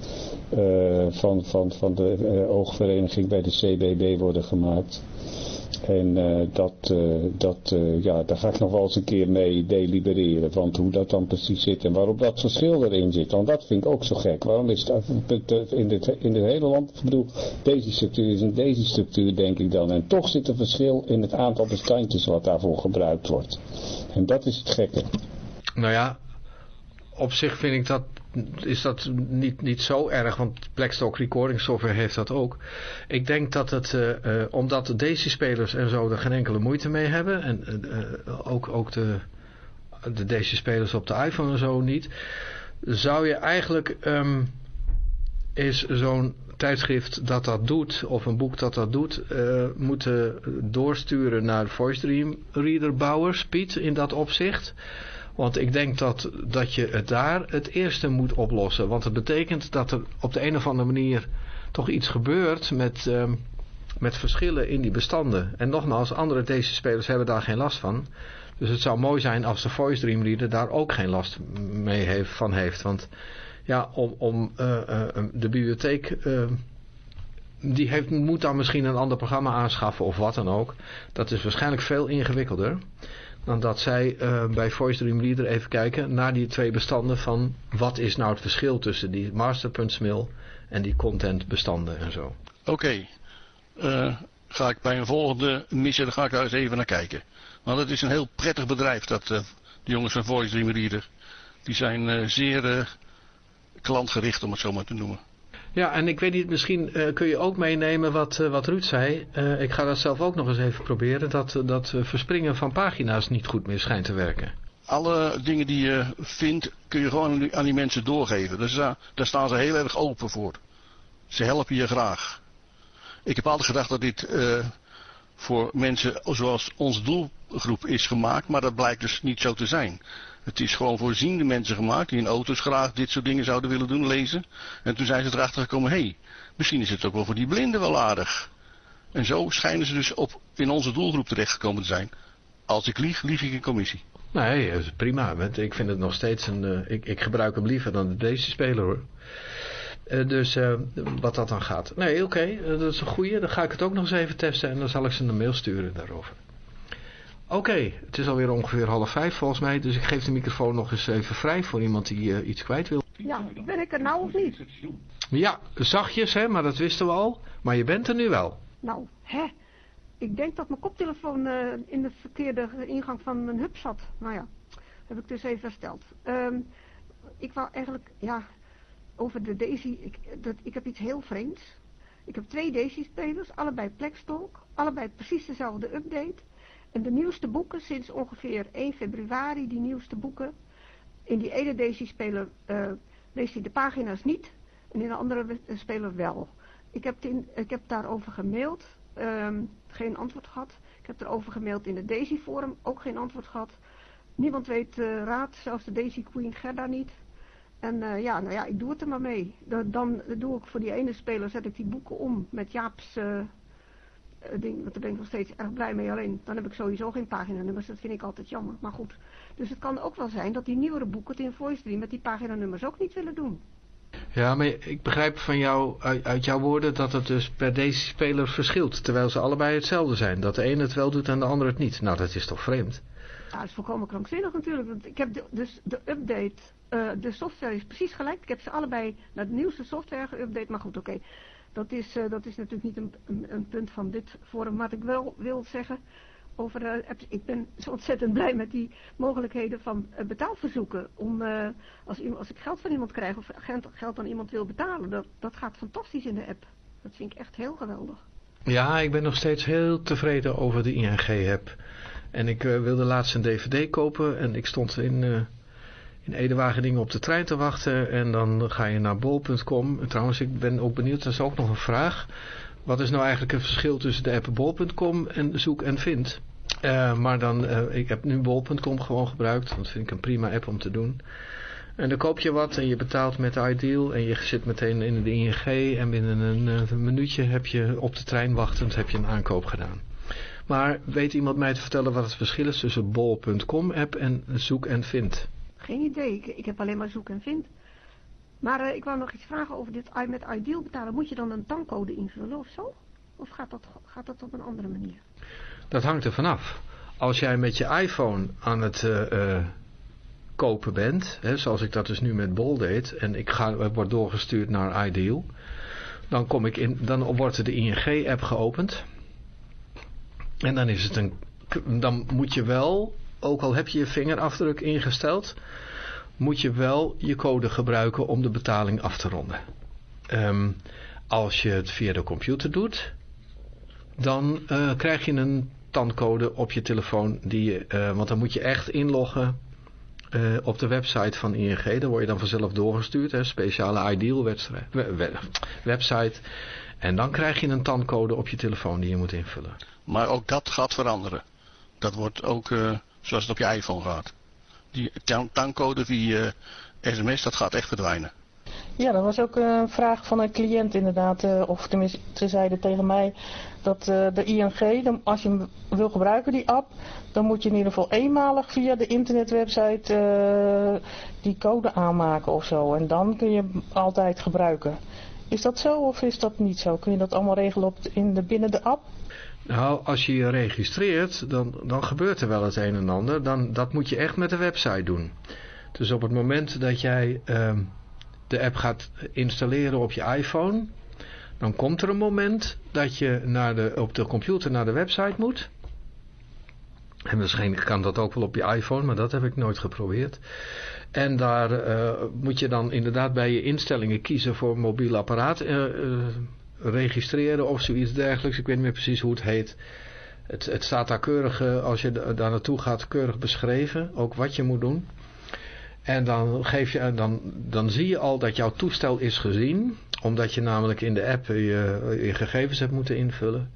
van, van, van de oogvereniging bij de CBB worden gemaakt. En uh, dat, uh, dat uh, ja, daar ga ik nog wel eens een keer mee delibereren. Want hoe dat dan precies zit en waarom dat verschil erin zit. Want dat vind ik ook zo gek. Waarom is dat in dit, in hele land, ik bedoel, deze structuur is een deze structuur denk ik dan. En toch zit er verschil in het aantal bestandjes wat daarvoor gebruikt wordt. En dat is het gekke.
Nou ja, op zich vind ik dat is dat niet, niet zo erg, want Blackstock Recording Software heeft dat ook. Ik denk dat het, uh, uh, omdat de Daisy-spelers en zo er geen enkele moeite mee hebben, en uh, ook, ook de, de Daisy-spelers op de iPhone en zo niet, zou je eigenlijk um, is zo'n tijdschrift dat dat doet, of een boek dat dat doet, moeten doorsturen naar Voice Dream Reader bouwers, Piet, in dat opzicht. Want ik denk dat, dat je het daar het eerste moet oplossen. Want het betekent dat er op de een of andere manier toch iets gebeurt met, uh, met verschillen in die bestanden. En nogmaals, andere deze spelers hebben daar geen last van. Dus het zou mooi zijn als de Voice Dream Reader daar ook geen last mee heeft, van heeft. Want ja, om, om uh, uh, de bibliotheek... die heeft, moet dan misschien een ander programma aanschaffen of wat dan ook. Dat is waarschijnlijk veel ingewikkelder dan dat zij uh, bij Voice Dream Reader even kijken naar die twee bestanden van wat is nou het verschil tussen die master.smil en die contentbestanden en zo.
Oké, okay. uh, ga ik bij een volgende missie, dan ga ik daar eens even naar kijken. Want het is een heel prettig bedrijf, dat uh, de jongens van Voice Dream Reader. Die zijn zeer klantgericht om het zo maar te noemen.
Ja, en ik weet niet, misschien uh, kun je ook meenemen wat, uh, wat Ruud zei. Uh, ik ga dat zelf ook nog eens even proberen. Dat, dat verspringen van pagina's niet goed meer schijnt te werken.
Alle dingen die je vindt, kun je gewoon aan die, mensen doorgeven. Dus daar staan ze heel erg open voor. Ze helpen je graag. Ik heb altijd gedacht dat dit voor mensen zoals onze doelgroep is gemaakt. Maar dat blijkt dus niet zo te zijn. Het is gewoon voor ziende mensen gemaakt die in auto's graag dit soort dingen zouden willen doen, lezen. En toen zijn ze erachter gekomen, hé, hey, misschien is het ook wel voor die blinden wel aardig. En zo schijnen ze dus op, in onze doelgroep terechtgekomen te zijn. Als ik lieg, lieg ik in commissie.
Nee, is prima. Ik vind het nog steeds een... Uh, ik, ik gebruik hem liever dan de deze speler hoor. Uh, dus wat dat dan gaat. Nee, oké, dat is een goeie. Dan ga ik het ook nog eens even testen en dan zal ik ze een mail sturen daarover. Oké, okay, het is alweer ongeveer half vijf volgens mij, dus ik geef de microfoon nog eens even vrij voor iemand die uh, iets kwijt wil.
Ja, ben ik er nou of niet?
Ja, zachtjes hè, maar dat wisten we al. Maar je bent er nu wel.
Nou, hè? Ik denk dat mijn koptelefoon uh, in de verkeerde ingang van mijn hub zat. Nou ja, heb ik dus even hersteld. Um, ik wou eigenlijk, ja, over de Daisy, ik, dat, ik heb iets heel vreemds. Ik heb twee Daisy-spelers, allebei Plextalk, allebei precies dezelfde update. En de nieuwste boeken, sinds ongeveer 1 februari, die nieuwste boeken. In die ene Daisy-speler uh, leest hij de pagina's niet. En in de andere speler wel. Ik heb, ik heb daarover gemaild. ehm, geen antwoord gehad. Ik heb erover gemaild in het Daisy Forum, ook geen antwoord gehad. Niemand weet uh, raad, zelfs de Daisy Queen Gerda niet. En ja, nou ja, ik doe het er maar mee. Dan, dan doe ik voor die ene speler, zet ik die boeken om met Jaap's ding. Want daar ben ik nog steeds erg blij mee. Alleen, dan heb ik sowieso geen paginanummers. Dat vind ik altijd jammer. Maar goed. Dus het kan ook wel zijn dat die nieuwere boeken, het in Voice met die paginanummers ook niet willen doen.
Ja, maar ik begrijp van jou, uit, uit, jouw woorden dat het dus per deze speler verschilt. Terwijl ze allebei hetzelfde zijn. Dat de ene het wel doet en de andere het niet. Nou, dat is toch vreemd?
Ja, dat is volkomen krankzinnig natuurlijk. Want ik heb de, dus de update, uh, de software is precies gelijk. Ik heb ze allebei naar de nieuwste software geüpdate. Maar goed, oké. Okay. Dat, is, uh, dat is natuurlijk niet een, een, punt van dit forum. Maar wat ik wel wil zeggen over apps. Ik ben zo ontzettend blij met die mogelijkheden van uh, betaalverzoeken. Om, als, als ik geld van iemand krijg of geld aan iemand wil betalen, dat, dat gaat fantastisch in de app. Dat vind ik echt heel geweldig.
Ja, ik ben nog steeds heel tevreden over de ING-app. En ik wilde laatst een dvd kopen en ik stond in, in Ede op de trein te wachten. En dan ga je naar bol.com. Trouwens, ik ben ook benieuwd, dat is ook nog een vraag. Wat is nou eigenlijk het verschil tussen de app bol.com en zoek en vind? Uh, maar dan, uh, ik heb nu bol.com gewoon gebruikt. Dat vind ik een prima app om te doen. En dan koop je wat en je betaalt met Ideal en je zit meteen in de ING en binnen een, uh, minuutje heb je op de trein wachtend heb je een aankoop gedaan. Maar weet iemand mij te vertellen wat het verschil is tussen bol.com app en zoek en vind?
Geen idee, ik, heb alleen maar zoek en vind. Maar ik wou nog iets vragen over dit met Ideal betalen. Moet je dan een tankcode invullen of zo? Of gaat dat, gaat dat op een andere manier?
Dat hangt er vanaf. Als jij met je iPhone aan het uh, uh, kopen bent, hè, zoals ik dat dus nu met Bol deed, en ik ga, word doorgestuurd naar Ideal, dan, kom ik in, dan wordt de ING-app geopend. En dan is het een, dan moet je wel, ook al heb je je vingerafdruk ingesteld, moet je wel je code gebruiken om de betaling af te ronden. Um, als je het via de computer doet, dan uh, krijg je een tankcode op je telefoon. Die je, uh, want dan moet je echt inloggen uh, op de website van ING. Daar word je dan vanzelf doorgestuurd. Hè, speciale Ideal website. En dan krijg je een tankcode op je telefoon die je moet invullen.
Maar ook dat gaat veranderen. Dat wordt ook zoals het op je iPhone gaat. Die tankcode via sms, dat gaat echt verdwijnen.
Ja, dat was ook een vraag van een cliënt inderdaad. Of tenminste, ze zeiden tegen mij dat de ING, als je wil gebruiken, die app, dan moet je in ieder geval eenmalig via de internetwebsite die code aanmaken of zo. En dan kun je hem altijd gebruiken. Is dat zo of is dat niet zo? Kun je dat allemaal regelen op in de, binnen de app?
Nou, als je je registreert, dan, dan gebeurt er wel het een en ander. Dan, dat moet je echt met de website doen. Dus op het moment dat jij uh, de app gaat installeren op je iPhone dan komt er een moment dat je naar de, op de computer naar de website moet. En waarschijnlijk kan dat ook wel op je iPhone, maar dat heb ik nooit geprobeerd. En daar uh, moet je dan inderdaad bij je instellingen kiezen voor mobiel apparaat. Uh, uh, registreren of zoiets dergelijks. Ik weet niet meer precies hoe het heet. Het, het staat daar keurig, als je daar naartoe gaat, keurig beschreven. Ook wat je moet doen. En dan, geef je, dan, dan zie je al dat jouw toestel is gezien omdat je namelijk in de app je, je gegevens hebt moeten invullen.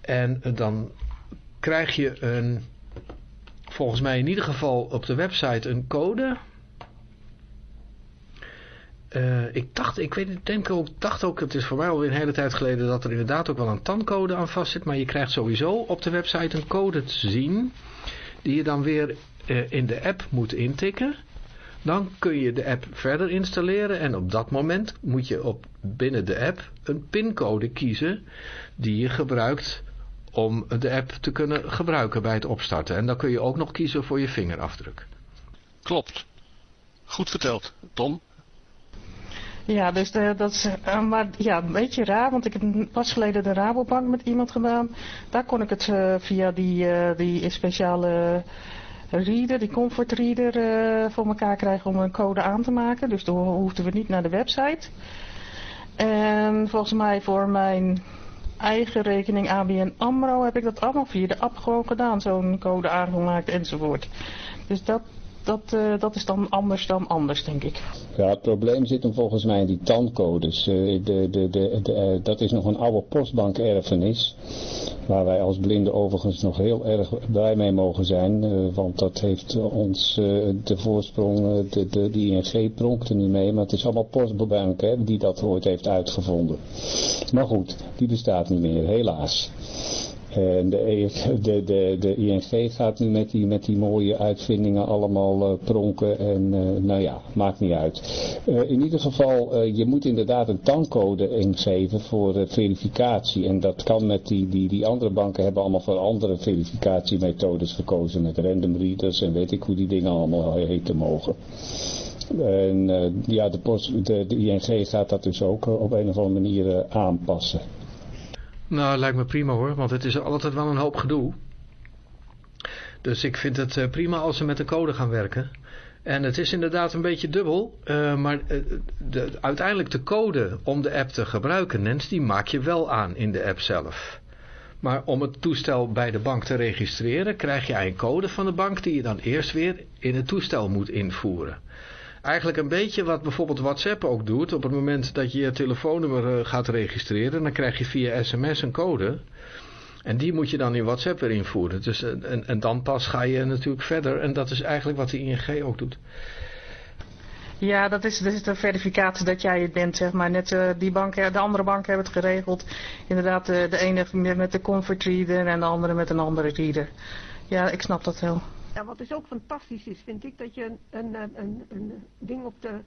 En dan krijg je een, volgens mij in ieder geval op de website een code. Uh, ik dacht, ik weet, ook, dacht ook, het is voor mij alweer een hele tijd geleden dat er inderdaad ook wel een tankcode aan vast zit. Maar je krijgt sowieso op de website een code te zien die je dan weer uh, in de app moet intikken. Dan kun je de app verder installeren en op dat moment moet je op, binnen de app een pincode kiezen die je gebruikt om de app te kunnen gebruiken bij het opstarten. En dan kun je ook nog kiezen voor je vingerafdruk.
Klopt. Goed verteld, Tom.
Ja, dus de, dat is uh, maar, ja, een beetje raar, want ik heb pas geleden de Rabobank met iemand gedaan. Daar kon ik het uh, via die, die speciale reader, die comfort reader voor elkaar krijgen om een code aan te maken. Dus dan hoefden we niet naar de website. En volgens mij voor mijn eigen rekening ABN AMRO heb ik dat allemaal via de app gewoon gedaan. Zo'n code aangemaakt enzovoort. Dus dat dat, uh, dat is dan anders dan anders, denk ik.
Ja, het probleem zit hem volgens mij in die tandcodes. Uh, de, de, de, de uh, dat is nog een oude postbankerfenis. Waar wij als blinden overigens nog heel erg blij mee mogen zijn. want dat heeft ons de voorsprong, de, de, de ING pronkt er niet mee. Maar het is allemaal postbank hè, die dat ooit heeft uitgevonden. Maar goed, die bestaat niet meer, helaas. En de, de, de, de ING gaat nu met die, met die mooie uitvindingen allemaal uh, pronken en uh, nou ja, maakt niet uit. In ieder geval, je moet inderdaad een tankcode ingeven voor verificatie. En dat kan met die, die, die andere banken hebben allemaal voor andere verificatiemethodes gekozen. Met random readers en weet ik hoe die dingen allemaal heten mogen. En ja, de, post, de ING gaat dat dus ook op een of andere manier aanpassen.
Nou, lijkt me prima hoor, want het is altijd wel een hoop gedoe. Dus ik vind het uh, prima als ze met de code gaan werken. En het is inderdaad een beetje dubbel, uh, maar uh, de, uiteindelijk de code om de app te gebruiken, Nens, die maak je wel aan in de app zelf. Maar om het toestel bij de bank te registreren, krijg je een code van de bank die je dan eerst weer in het toestel moet invoeren. Eigenlijk een beetje wat bijvoorbeeld WhatsApp ook doet. Op het moment dat je je telefoonnummer eh, gaat registreren, dan krijg je via sms een code. En die moet je dan in WhatsApp weer invoeren. Dus, eh, en, en dan pas ga je natuurlijk verder. En dat is eigenlijk wat de ING ook doet.
Ja, dat is, dat de verificatie dat jij het bent, zeg maar. Net uh, die banken, de andere banken hebben het geregeld. Inderdaad, de, de ene met de comfort reader en de andere met een andere reader. Ja, ik snap dat wel.
Ja, wat dus ook fantastisch is, vind ik, dat je een, een, een, een ding op de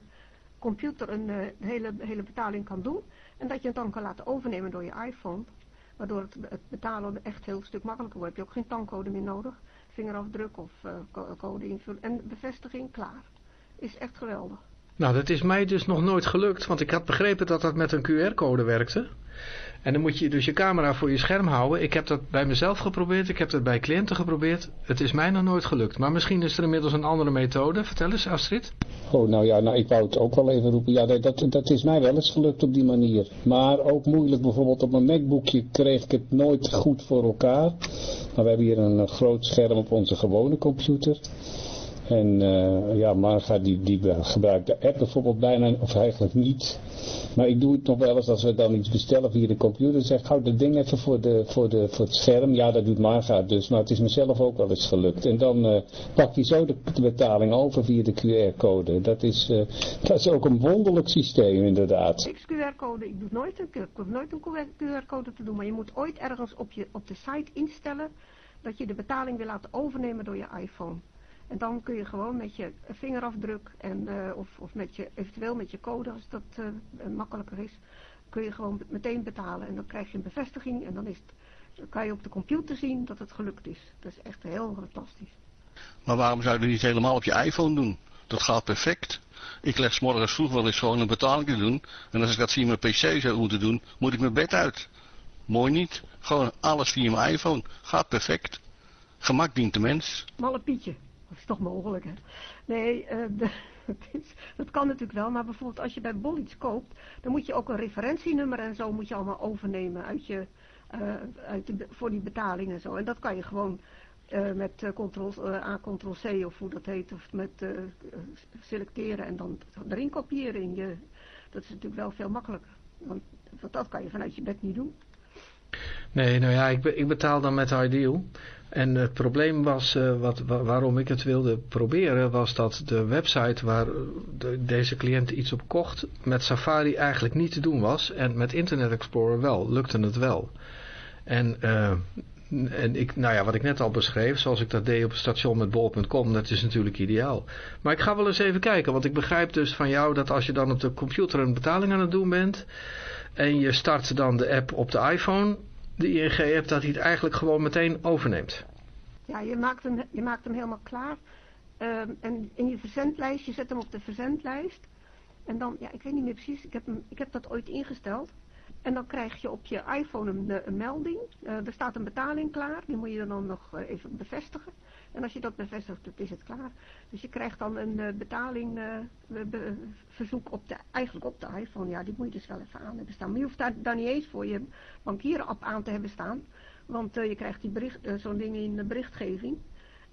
computer een, eh, hele, hele betaling kan doen. En dat je het dan kan laten overnemen door je iPhone. Waardoor het, betalen echt heel stuk makkelijker wordt. Heb je ook geen tankcode meer nodig. Vingerafdruk of uh, code invullen. En bevestiging, klaar. Is echt geweldig.
Nou, dat is mij dus nog nooit gelukt. Want ik had begrepen dat dat met een QR-code werkte. En dan moet je dus je camera voor je scherm houden. Ik heb dat bij mezelf geprobeerd. Ik heb dat bij cliënten geprobeerd. Het is mij nog nooit gelukt. Maar misschien is er inmiddels een andere methode. Vertel eens Astrid.
Oh, nou ja, nou, ik wou het ook wel even roepen. Ja, dat, dat is mij wel eens gelukt op die manier. Maar ook moeilijk. Bijvoorbeeld op mijn Macbookje kreeg ik het nooit goed voor elkaar. Maar we hebben hier een groot scherm op onze gewone computer. En uh, ja, Marga die, die gebruikt de app bijvoorbeeld bijna, of eigenlijk niet. Maar ik doe het nog wel eens als we dan iets bestellen via de computer. Zeg, houd dat ding even voor, de, voor, de, voor het scherm. Ja, dat doet Marga dus. Maar het is mezelf ook wel eens gelukt. En dan uh, pak je zo de, betaling over via de QR-code. Dat, is uh, dat is ook een wonderlijk systeem inderdaad.
Ik QR-code, ik doe nooit een, ik hoef nooit een QR-code te doen. Maar je moet ooit ergens op, je, op de site instellen dat je de betaling wil laten overnemen door je iPhone. En dan kun je gewoon met je vingerafdruk en, uh, of, of met je, eventueel met je code, als dat uh, makkelijker is, kun je gewoon meteen betalen. En dan krijg je een bevestiging en dan, is het, dan kan je op de computer zien dat het gelukt is. Dat is echt heel fantastisch.
Maar waarom zou je het niet helemaal op je iPhone doen? Dat gaat perfect. Ik leg s morgens vroeg wel eens gewoon een betaling te doen. En als ik dat via mijn pc zou moeten doen, moet ik mijn bed uit. Mooi niet. Gewoon alles via mijn iPhone. Gaat perfect. Gemak dient de mens.
Malle Pietje. Dat is toch mogelijk, hè? Nee, is, dat kan natuurlijk wel, maar bijvoorbeeld als je bij Bol iets koopt, dan moet je ook een referentienummer en zo moet je allemaal overnemen uit je, uh, uit voor die betaling en zo. En dat kan je gewoon uh, met uh, A, ctrl-C of hoe dat heet, of met selecteren en dan erin kopiëren. In je, dat is natuurlijk wel veel makkelijker, want, want dat kan je vanuit je bed niet doen.
Nee, nou ja, ik, ik betaal dan met Ideal. En het probleem was, uh, wat, waarom ik het wilde proberen, was dat de website waar de, deze cliënt iets op kocht, met Safari eigenlijk niet te doen was. En met Internet Explorer wel, lukte het wel. En, uh, en ik, nou ja, wat ik net al beschreef, zoals ik dat deed op het station met bol.com, dat is natuurlijk ideaal. Maar ik ga wel eens even kijken, want ik begrijp dus van jou dat als je dan op de computer een betaling aan het doen bent, en je start dan de app op de iPhone, de ING-app, dat hij het eigenlijk gewoon meteen overneemt.
Ja, je maakt hem, je maakt hem helemaal klaar. Uh, en in je verzendlijst, je zet hem op de verzendlijst. En dan, ja, ik weet niet meer precies, ik heb, hem, ik heb dat ooit ingesteld. En dan krijg je op je iPhone een, een melding. Uh, er staat een betaling klaar, die moet je dan nog uh, even bevestigen. En als je dat bevestigt, dan is het klaar. Dus je krijgt dan een uh, betaling be verzoek op de, eigenlijk op de iPhone. Ja, die moet je dus wel even aan hebben staan. Maar je hoeft daar, daar niet eens voor je bankierapp aan te hebben staan. Want je krijgt die bericht, zo'n ding in de berichtgeving.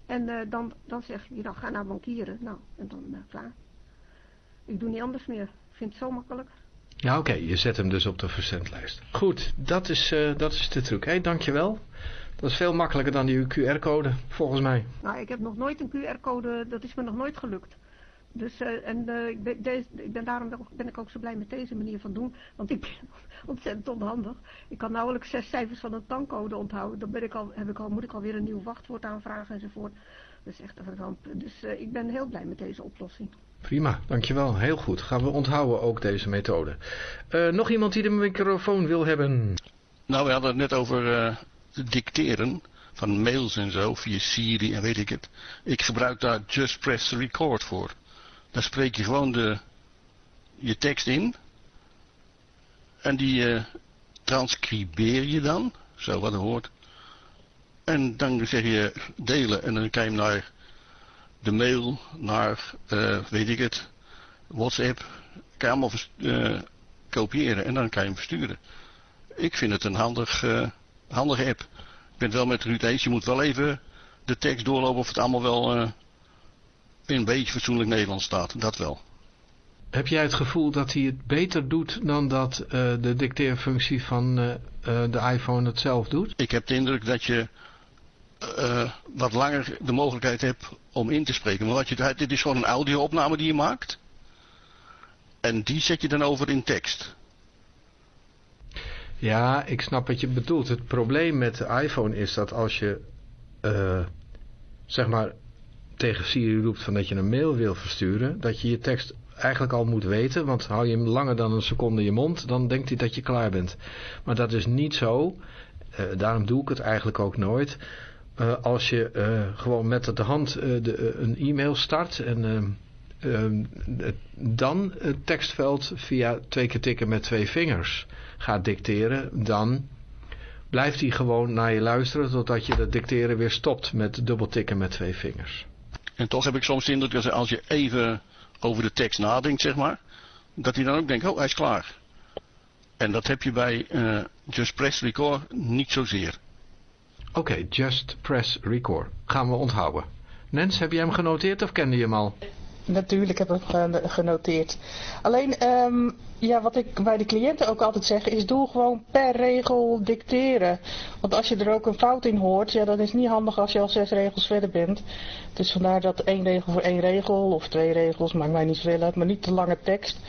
En eh, dan, dan zeg je, dan ga naar bankieren. Nou, en dan klaar. Ik doe niet anders meer. Ik vind het zo makkelijk.
Ja, oké. Je zet hem dus op de verzendlijst. Goed, dat is, dat is de truc. Hé, hey, dankjewel. Dat is veel makkelijker dan die QR-code, volgens mij.
Nou, ik heb nog nooit een QR-code, dat is me nog nooit gelukt. Dus, uh, en uh, ik, ben, deze, ik ben daarom ben ik ook zo blij met deze manier van doen. Want ik ben ontzettend onhandig. Ik kan nauwelijks zes cijfers van een tankcode onthouden. Dan ben ik al, heb ik al, moet ik alweer een nieuw wachtwoord aanvragen enzovoort. Dat is echt een ramp. Dus uh, ik ben heel blij met deze oplossing.
Prima, dankjewel. Heel goed. Gaan we onthouden ook deze methode. nog iemand die de microfoon wil hebben?
Nou, we hadden het net over dicteren van mails en zo via Siri en weet ik het. Ik gebruik daar Just Press Record voor. Dan spreek je gewoon de, je tekst in. En die uh, transcribeer je dan, zo wat er hoort. En dan zeg je delen en dan kan je hem naar de mail, naar, uh, weet ik het, WhatsApp. Kan je allemaal uh, kopiëren en dan kan je hem versturen. Ik vind het een handig, handige app. Ik ben het wel met Ruud eens, je moet wel even de tekst doorlopen of het allemaal wel in een beetje fatsoenlijk Nederlands staat. Dat wel.
Heb jij het gevoel dat hij het beter doet dan dat uh, de dicteerfunctie van uh, de iPhone het zelf doet?
Ik heb de indruk dat je wat langer de mogelijkheid hebt om in te spreken. Maar wat je, dit is gewoon een audio-opname die je maakt. En die zet je dan over in tekst.
Ja, ik snap wat je bedoelt. Het probleem met de iPhone is dat als je, zeg maar, tegen Siri roept van dat je een mail wil versturen, dat je je tekst eigenlijk al moet weten, want hou je hem langer dan een seconde in je mond, dan denkt hij dat je klaar bent. Maar dat is niet zo, uh, daarom doe ik het eigenlijk ook nooit. Uh, als je uh, gewoon met de hand de, een e-mail start en dan het tekstveld via twee keer tikken met twee vingers gaat dicteren, dan blijft hij gewoon naar je luisteren totdat je het dicteren weer stopt met dubbel tikken met twee vingers.
En toch heb ik soms de indruk dat als je even over de tekst nadenkt, zeg maar, dat hij dan ook denkt, oh, hij is klaar. En dat heb je bij uh, Just Press Record niet zozeer.
Oké, okay, Just Press Record. Gaan we onthouden. Nens, heb je hem genoteerd of kende je hem al?
Natuurlijk heb ik hem genoteerd. Alleen, um, ja, wat ik bij de cliënten ook altijd zeg, is doe gewoon per regel dicteren. Want als je er ook een fout in hoort, ja, dat is niet handig als je al zes regels verder bent. Dus vandaar dat één regel voor één regel, of twee regels, maakt mij niet zoveel uit, maar niet te lange tekst.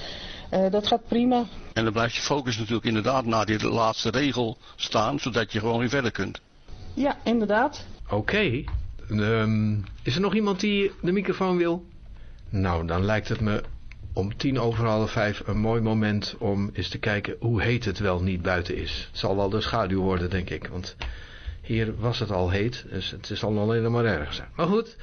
Uh, dat gaat prima.
En dan blijft je focus natuurlijk inderdaad naar die laatste regel staan, zodat je gewoon weer verder kunt.
Ja, inderdaad.
Oké. Okay. Um, is er nog iemand die de microfoon wil? Nou, dan lijkt het me om tien over half vijf een mooi moment om eens te kijken hoe heet het wel niet buiten is. Het zal wel de schaduw worden, denk ik, want hier was het al heet, dus het zal alleen maar erg zijn. Maar goed,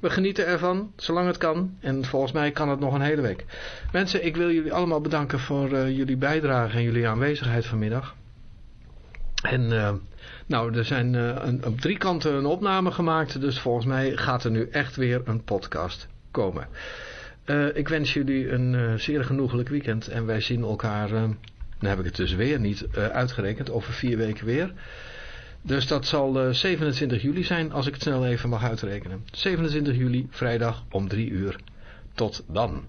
we genieten ervan, zolang het kan. En volgens mij kan het nog een hele week. Mensen, ik wil jullie allemaal bedanken voor uh, jullie bijdrage en jullie aanwezigheid vanmiddag. En uh, nou, er zijn een, op drie kanten een opname gemaakt, dus volgens mij gaat er nu echt weer een podcast komen. Uh, ik wens jullie een uh, zeer genoeglijk weekend en wij zien elkaar, uh, dan heb ik het dus weer niet uitgerekend, over vier weken weer. Dus dat zal 27 juli zijn, als ik het snel even mag uitrekenen. 27 juli, vrijdag om 3 uur. Tot dan.